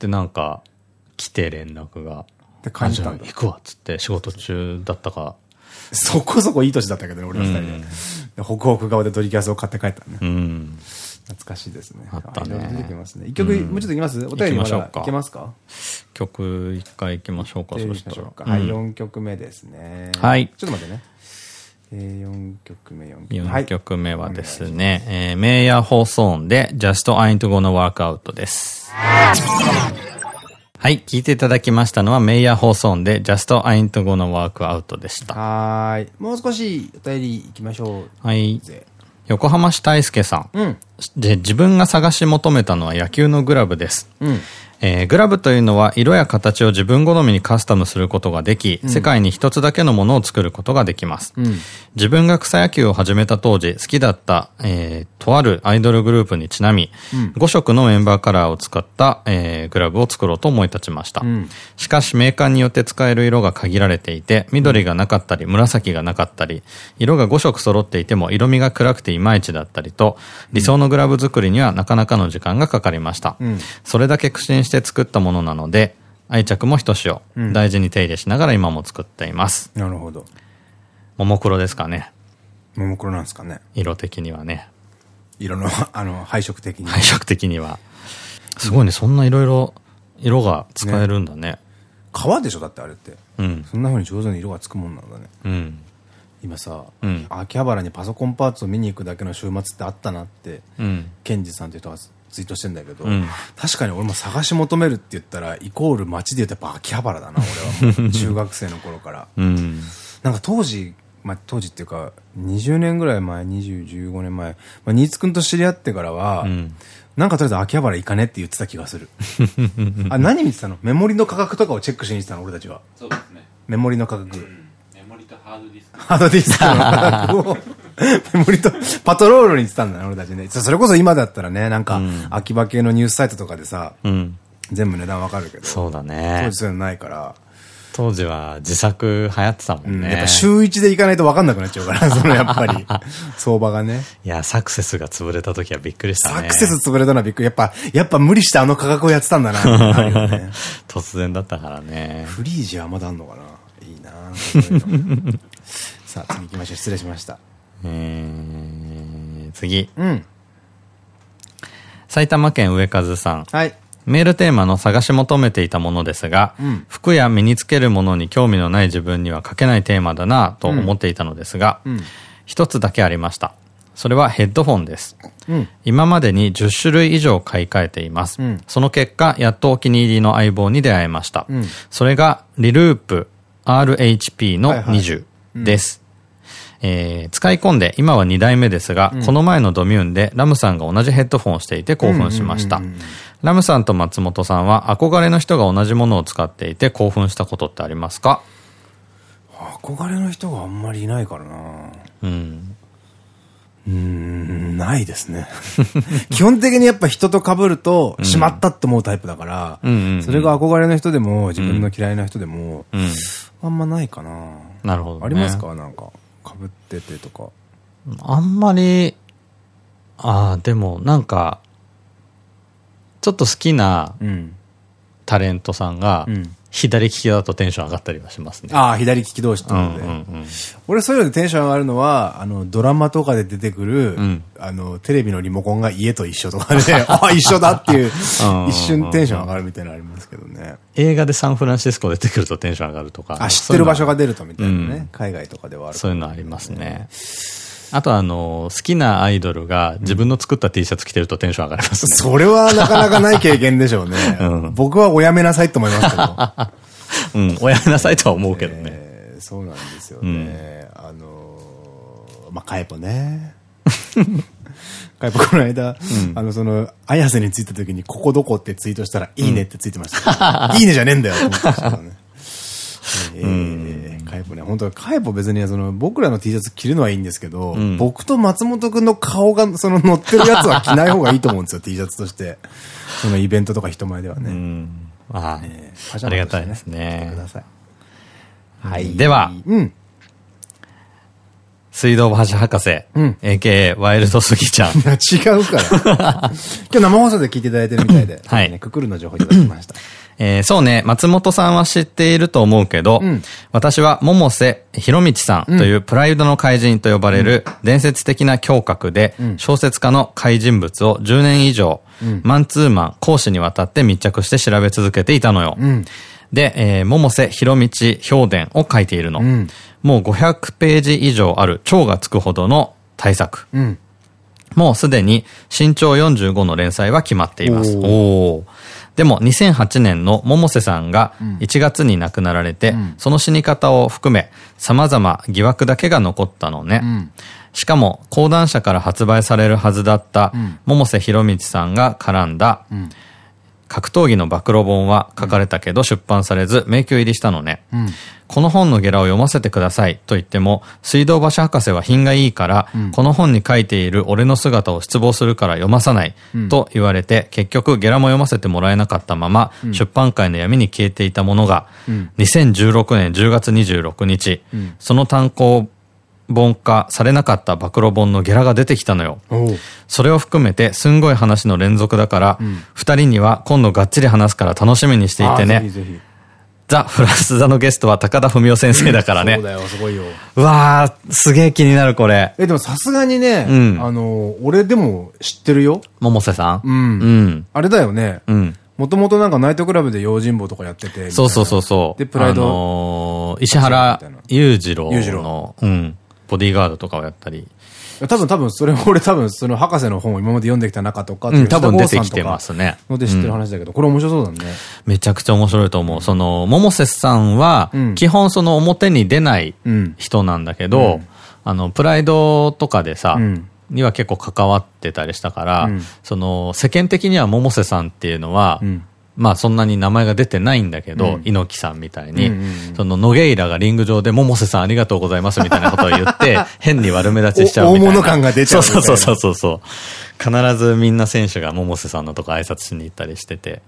で、なんか、来て連絡が。で、感じたんだ。行くわ、っつって、仕事中だったか。そこそこいい年だったけどね、俺ら二人で。ホクホク側でドリキャスを買って帰ったね。うん。懐かしいですね。あったね。出てきますね。一曲、もうちょっといきます？お便りまだいけますか？曲一回いきましょうか、そしたら。はい、4曲目ですね。はい。ちょっと待ってね。え4曲目、4曲目。4曲目はですね、えー、メイヤー放送音で Just Ain't Gonna Work Out です。はい、聞いていただきましたのはメイヤー放送音で Just Ain't Gonna Work Out でした。はい。もう少しお便り行きましょう。はい。横浜市大輔さん。うん。で、自分が探し求めたのは野球のグラブです。うん。えー、グラブというのは色や形を自分好みにカスタムすることができ、うん、世界に一つだけのものを作ることができます。うん、自分が草野球を始めた当時、好きだった、えー、とあるアイドルグループにちなみ、うん、5色のメンバーカラーを使った、えー、グラブを作ろうと思い立ちました。しかしメーカーによって使える色が限られていて、緑がなかったり、紫がなかったり、色が5色揃っていても色味が暗くていまいちだったりと、理想のグラブ作りにはなかなかの時間がかかりました。それだけ苦心してして作ったものなので、愛着もひとしお、うん、大事に手入れしながら今も作っています。なるほど。ももクロですかね。ももクロなんですかね。色的にはね。色の、(laughs) あの、配色的に。配色的には。すごいね、そんないろいろ色が使えるんだね。ね革でしょ？だってあれって。うん。そんな風に上手に色がつくもんなんだね。うん。今さ、うん、秋葉原にパソコンパーツを見に行くだけの週末ってあったなって、うん、ケンジさんって人がツイートしてんだけど、うん、確かに俺も探し求めるって言ったら、イコール街で言うとやっぱ秋葉原だな、俺は。(laughs) 中学生の頃から。うん、なんか当時、まあ、当時っていうか、20年ぐらい前、20、15年前、まあ、新津君と知り合ってからは、うん、なんかとりあえず秋葉原行かねって言ってた気がする。あ、何見てたの？メモリの価格とかをチェックしに行ってたの俺たちは。そうですね。メモリの価格。メモリとハードディスク。ハードディスクの価格をメモリと、パトロールに行ってたんだね、俺たちね。それこそ今だったらね、なんか、秋葉系のニュースサイトとかでさ、うん、全部値段わかるけど。そうだね。当時そういうのないから。当時は自作流行ってたもんね。うん、やっぱ週一で行かないと分かんなくなっちゃうから、(laughs) そのやっぱり、相場がね。いや、サクセスが潰れた時はびっくりしたね。サクセス潰れたのはびっくり。やっぱ、やっぱ無理してあの価格をやってたんだな、ね、(laughs) 突然だったからね。フリージはまだあんのかな？いいな (laughs) さあ、次行きましょう。失礼しました。えー、次。うん。埼玉県上和さん。はい。メールテーマの探し求めていたものですが、うん、服や身につけるものに興味のない自分には書けないテーマだなと思っていたのですが、一、うん、つだけありました。それはヘッドフォンです。うん、今までに10種類以上買い替えています。その結果、やっとお気に入りの相棒に出会えました。それが、リループ RHP の20です。えー、使い込んで、今は2代目ですが、うん、この前のドミューンでラムさんが同じヘッドフォンをしていて興奮しました。ラムさんと松本さんは憧れの人が同じものを使っていて興奮したことってありますか？憧れの人があんまりいないからな。うん。うん、ないですね。(laughs) 基本的にやっぱ人と被ると、しまったって思うタイプだから、それが憧れの人でも、自分の嫌いな人でも、うん、あんまないかな。なるほど、ね、ありますか？なんか。かぶっててとか。あんまり、ああ、でもなんか、ちょっと好きなタレントさんが、左利きだとテンション上がったりはしますね。ああ、左利き同士ってことで。俺そういうのでテンション上がるのは、あの、ドラマとかで出てくる、うん、あの、テレビのリモコンが家と一緒とかで、あ (laughs) あ、一緒だっていう、一瞬テンション上がるみたいなのありますけどね。映画でサンフランシスコ出てくるとテンション上がるとか。あ、知ってる場所が出るとみたいなね。うん、海外とかではある、ね、そういうのありますね。あとあの、好きなアイドルが自分の作った T シャツ着てるとテンション上がりますね。それはなかなかない経験でしょうね。(laughs) うん、僕はおやめなさいと思いますけど。(laughs) うん、おやめなさいとは思うけどね。えー、そうなんですよね。うん、あのー、まあ、カエポね。(laughs) カエポこの間、うん、あの、その、綾瀬に着いた時に、ここどこってツイートしたら、いいねってついてました。いいねじゃねえんだよ、と思ってましたね。えー、イポね、本当カイポ別にその僕らの T シャツ着るのはいいんですけど、うん、僕と松本くんの顔がその乗ってるやつは着ない方がいいと思うんですよ、T シャツとして。(laughs) そのイベントとか人前ではね。うん、あ、えー、ありがたいですね。ください。はい。では、うん。水道橋博士、うん、AKA ワイルドスギちゃん。違うから。(laughs) 今日生放送で聞いていただいてるみたいで、はい。ククルの情報いただきました。(laughs) えー、そうね、松本さんは知っていると思うけど、うん、私は百瀬博道さんというプライドの怪人と呼ばれる伝説的な胸郭で、小説家の怪人物を10年以上、うん、マンツーマン、講師にわたって密着して調べ続けていたのよ。うん、で、えー、百瀬博道評伝を書いているの。もう500ページ以上ある超がつくほどの大作。もうすでに身長45の連載は決まっています。おおでも2008年の百瀬さんが1月に亡くなられて、うん、その死に方を含め様々疑惑だけが残ったのね。うん、しかも講談社から発売されるはずだった百瀬博道さんが絡んだ、格闘技の暴露本は書かれたけど出版されず迷宮入りしたのね。うん、この本のゲラを読ませてくださいと言っても、水道橋博士は品がいいから、うん、この本に書いている俺の姿を失望するから読まさない、と言われて、結局ゲラも読ませてもらえなかったまま、出版界の闇に消えていたものが、2016年10月26日、その単行本化されなかった暴露本のゲラが出てきたのよ。それを含めてすんごい話の連続だから、二、うん、人には今度がっちり話すから楽しみにしていてね。ぜひぜひザ・フランス座のゲストは高田文夫先生だからね。そうだよ、すごいよ。うわー、すげえ気になるこれ。え、でもさすがにね、うん、あの、俺でも知ってるよ。百瀬さん？うん。うん。あれだよね。うん。もともとなんかナイトクラブで用心棒とかやってて。そうそうそうそう。で、プライド。あのー、石原裕次郎の、うん。ボディーガードとかをやったり。多分多分それ (laughs) 俺多分その博士の本を今まで読んできた中とか、うん、多分出てきてますね。ので知ってる話だけど、これ面白そうだね。めちゃくちゃ面白いと思う。その、百瀬さんは、基本その表に出ない人なんだけど、あの、プライドとかでさ、には結構関わってたりしたから、その、世間的には百瀬さんっていうのは、まあそんなに名前が出てないんだけど、猪木さんみたいに、その野ゲイラがリング上で百瀬さんありがとうございますみたいなことを言って、(laughs) 変に悪目立ちしちゃうみたいな。大物感が出ちゃうそうそうそうそうそう。必ずみんな選手が百瀬さんのとこ挨拶しに行ったりしてて、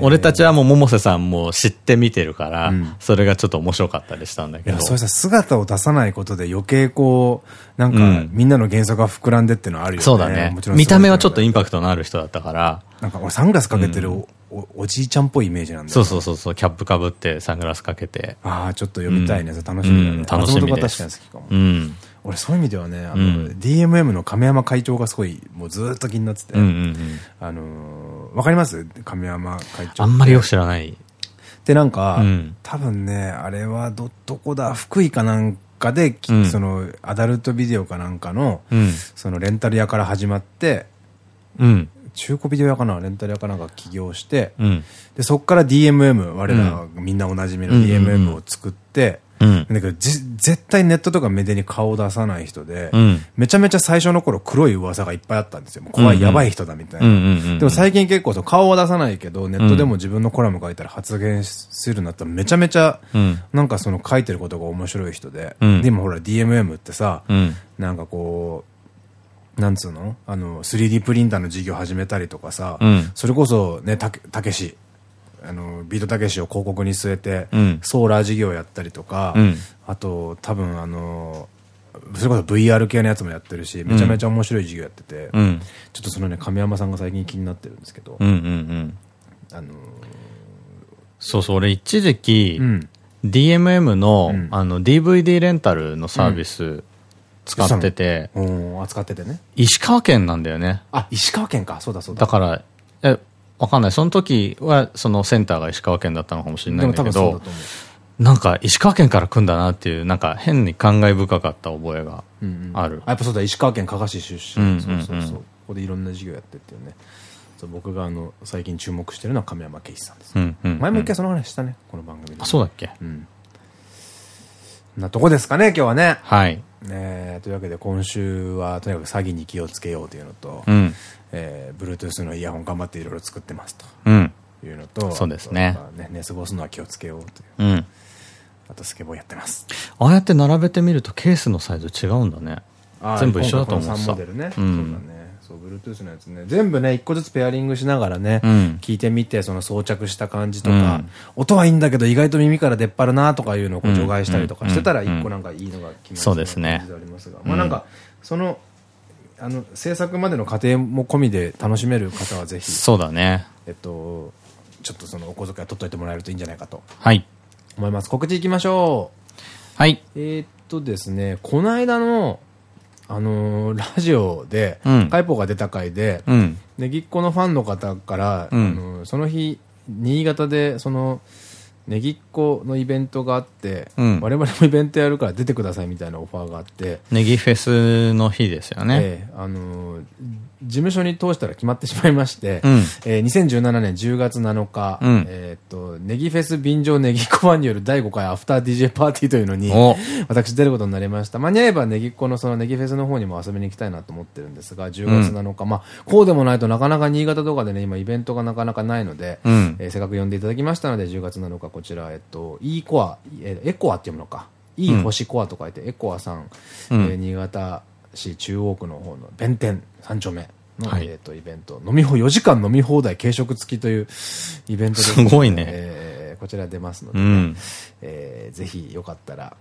俺たちはもう百瀬さんも知って見てるから、うん、それがちょっと面白かったりしたんだけど。そうさ、姿を出さないことで余計こう、なんか、うん、みんなの幻想が膨らんでっていうのはあるよね。そうだね。見た目はちょっとインパクトのある人だったから。なんか俺サングラスかけてる、うんおおじいちゃんっぽいイメージなんだそうそうそうそう、キャップかぶってサングラスかけて。ああ、ちょっと読みたいね。楽しみだね。楽しみです。確かに好きかも。うん。俺そういう意味ではね、あの、DMM の亀山会長がすごい、もうずっと気になってて。あのわかります？亀山会長。あんまりよく知らない。で、なんか、多分ね、あれはど、どこだ、福井かなんかで、その、アダルトビデオかなんかの、そのレンタル屋から始まって、うん。中古ビデオ屋かなレンタル屋かなんか起業して、うん、で、そこから DMM、我らみんなおなじみの DMM を作って、うん、だけど絶対ネットとかメディに顔を出さない人で、うん、めちゃめちゃ最初の頃黒い噂がいっぱいあったんですよ。怖い、やばい人だみたいな。でも最近結構そう顔は出さないけど、ネットでも自分のコラム書いたら発言するようになったらめちゃめちゃ、なんかその書いてることが面白い人で、でもほら DMM ってさ、なんかこう、なんつうの？あの、3D プリンターの事業始めたりとかさ、うん、それこそね、たたけし、あの、ビートたけしを広告に据えて、うん、ソーラー事業やったりとか、うん、あと、多分あの、それこそ VR 系のやつもやってるし、めちゃめちゃ面白い事業やってて、ちょっとそのね、亀山さんが最近気になってるんですけど、あのそうそう、俺一時期、DMM の、あの、DVD レンタルのサービス、使ってて。扱っててね。石川県なんだよね。あ、石川県か。そうだそうだ。だから、え、わかんない。その時は、そのセンターが石川県だったのかもしれないんだけど、なんか石川県から来んだなっていう、なんか変に感慨深かった覚えがある。やっぱそうだ、石川県加賀市出身。そうそうそう。ここでいろんな授業やってっていうね。僕があの、最近注目してるのは亀山圭一さんです。前も一回その話したね、この番組で。あ、そうだっけ？うん。なとこですかね、今日はね。はい。えというわけで今週はとにかく詐欺に気をつけようというのと、うん、えー、Bluetooth のイヤホン頑張っていろいろ作ってますというのと、そうですねね寝過ごすのは気をつけようという。うんあとスケボーやってます。ああやって並べてみるとケースのサイズ違うんだね。全部一緒だと思うさ。モデルね。そうだね。Bluetooth のやつね。全部ね、一個ずつペアリングしながらね、聞いてみて、その装着した感じとか、音はいいんだけど意外と耳から出っ張るなとかいうのを除外したりとかしてたら、一個なんかいいのが決まそうですね。ありますが。まあなんか、その、あの、制作までの過程も込みで楽しめる方はぜひ。そうだね。えっと、ちょっとそのお小遣い取っといてもらえるといいんじゃないかと。はい。思います。告知いきましょう。はい。えっとですね、この間の、あのー、ラジオで、うん、カイポが出た回で、うん、ネギっ子のファンの方から、うん、あのー、その日、新潟で、その、ネギっ子のイベントがあって、うん、我々もイベントやるから出てくださいみたいなオファーがあって、ネギフェスの日ですよね。ええー、あのー、事務所に通したら決まってしまいまして、うん、えー、2017年10月7日、うん、えっと、ネギフェス便乗ネギっ子ファンによる第5回アフター DJ パーティーというのに、私出ることになりました。間に合えばネギっ子のそのネギフェスの方にも遊びに行きたいなと思ってるんですが、10月7日、うん、まあ、こうでもないとなかなか新潟とかでね、今イベントがなかなかないので、うん、えー、せっかく呼んでいただきましたので、10月7日こちら、えっと、E コア、えー、エコアって読むのか。いい星コアと書いて、エコアさん、うん、えー、新潟市中央区の方の弁天3丁目の、はい、えっと、イベント、飲み放、4時間飲み放題軽食付きというイベントです、すごいね。えー、こちら出ますので、ね、うん、えー、ぜひよかったら、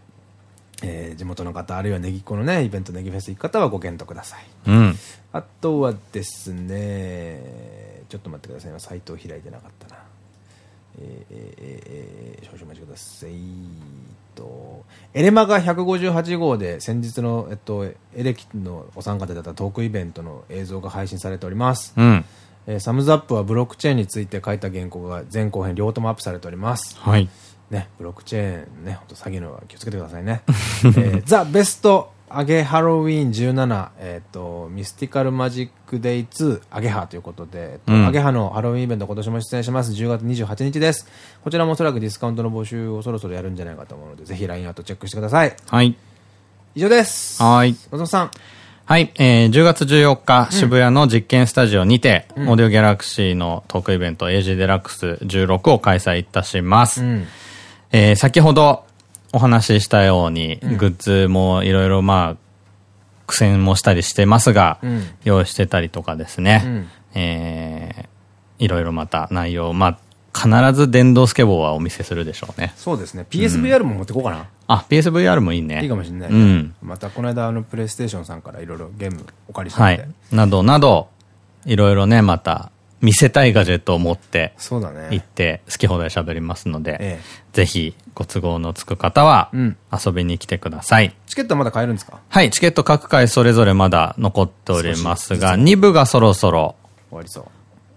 えー、地元の方、あるいはネギっ子のね、イベントネギフェス行く方はご検討ください。うん、あとはですね、ちょっと待ってください。今、サイトを開いてなかったな。えー、えー、少々お待ちください。と、エレマが158号で先日の、えっと、エレキのお参加でだったトークイベントの映像が配信されております。うん。えー、サムズアップはブロックチェーンについて書いた原稿が前後編両方ともアップされております。はい。ね、ブロックチェーンね、ほんと詐欺のは気をつけてくださいね。えー、ザ・ベストアゲハロウィーン17、えっ、ー、と、ミスティカルマジックデイ2アゲハということで、うん、アゲハのハロウィーンイベント今年も出演します。10月28日です。こちらもおそらくディスカウントの募集をそろそろやるんじゃないかと思うので、ぜひ LINE アウトチェックしてください。はい。以上です。はい。松本さん。はい、えー、10月14日、うん、渋谷の実験スタジオにて、うん、オーディオギャラクシーのトークイベント AG デラックス16を開催いたします。うん、えー、先ほどお話ししたように、グッズもいろいろまあ、苦戦もしたりしてますが、うん、用意してたりとかですね、うん、えー、いろいろまた内容、まあ、必ず電動スケボーはお見せするでしょうね。そうですね。PSVR も持ってこうかな。あ、PSVR もいいね。いいかもしれない。うん。またこの間、あの、プレイステーションさんからいろいろゲームお借りしてはい。などなど、いろいろね、また、見せたいガジェットを持って、そうだね。行って、好き放題喋りますので、ええ、ぜひ、ご都合のつく方は、遊びに来てください。チケットはまだ買えるんですか？はい、チケット各回それぞれまだ残っておりますが、2部がそろそろ、終わりそう。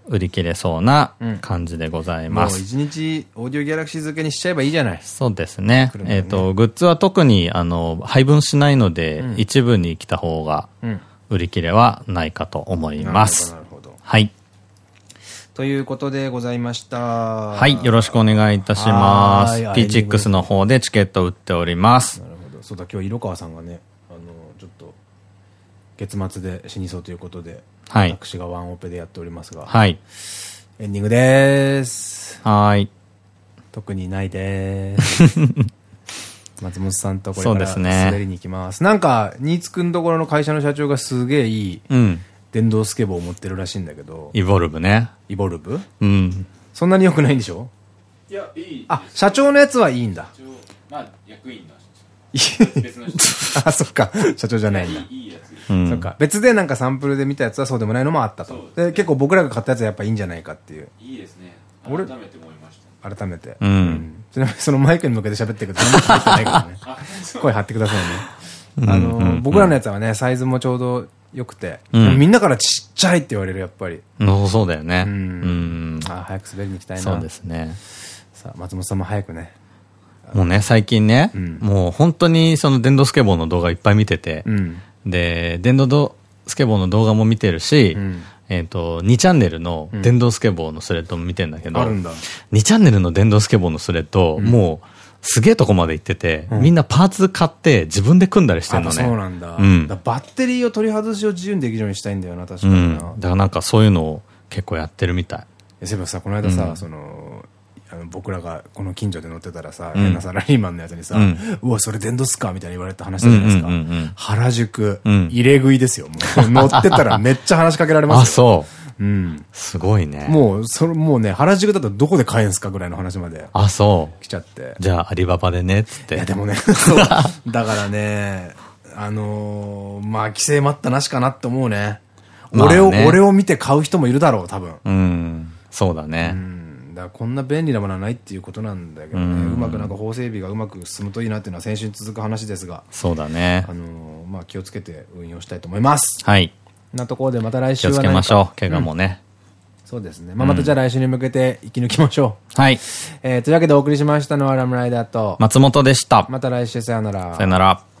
売り切れそうな感じでございます。もう一日オーディオギャラクシー付けにしちゃえばいいじゃない。そうですね。ねえっと、グッズは特に、あの、配分しないので、うん、一部に来た方が、売り切れはないかと思います。なるほど。はい。ということでございました。はい、よろしくお願いいたします。ピーチックスの方でチケット売っております。なるほど。そうだ、今日色川さんがね、あの、ちょっと、月末で死にそうということで、はい。私がワンオペでやっておりますが、はい。エンディングでーす。はい。特にないでーす。(laughs) 松本さんとこれから滑りに行きます。すね、なんか、新津くんところの会社の社長がすげえいい、うん電動スケボーを持ってるらしいんだけど。イボルブね。イボルブ？うん。そんなに良くないんでしょ？いや、いい。あ、社長のやつはいいんだ。まあ、役員の別の人。(laughs) あ、そっか。社長じゃないんだ。いいやつ。そっか。別でなんかサンプルで見たやつはそうでもないのもあったと。で、結構僕らが買ったやつはやっぱいいんじゃないかっていう。いいですね。改めて思いました。改めて。うん。ちなみにそのマイクに向けて喋ってるけど、てないからね。声張ってくださいね。あの、僕らのやつはね、サイズもちょうどよくて、うん、みんなからちっちゃいって言われる、やっぱり。そうだよね。うん。あ早く滑りに行きたいな。そうですね。さあ、松本さんも早くね。もうね、最近ね、うん、もう本当にその電動スケボーの動画いっぱい見てて、うん、で、電動スケボーの動画も見てるし、えっと、2チャンネルの電動スケボーのスレッドも見てんだけど、2チャンネルの電動スケボーのスレッド、もう、すげえとこまで行ってて、うん、みんなパーツ買って自分で組んだりしてんのね。そうなんだ。うん、だバッテリーを取り外しを自由にできるようにしたいんだよな、確かに、うん、だからなんかそういうのを結構やってるみたい。そういえばさ、この間さ、その、あのの、僕らがこの近所で乗ってたらさ、変なサラリーマンのやつにさ、うわ、それ電動っすかみたいに言われた話じゃないですか。原宿、入れ食いですよ。もう乗ってたらめっちゃ話しかけられますあ、そう。うん。すごいね。もう、それ、もうね、原宿だとどこで買えんすかぐらいの話まで。あ、そう。来ちゃって。じゃあ、アリババでね、つって。いや、でもね、(laughs) そう。だからね、あのー、まあ、規制待ったなしかなって思うね。俺を、俺を見て買う人もいるだろう、多分。うん。そうだね。うん。だこんな便利なものはないっていうことなんだけどね。うまくなんか法整備がうまく進むといいなっていうのは先週に続く話ですが。そうだね。あのー、まあ、気をつけて運用したいと思います。はい。なところでまた来週は気をつけましょう。怪我もね。そうですね。まあ、またじゃあ来週に向けて生き抜きましょう。はい。えー、というわけでお送りしましたのはラムライダーと松本でした。また来週さよなら。さよなら。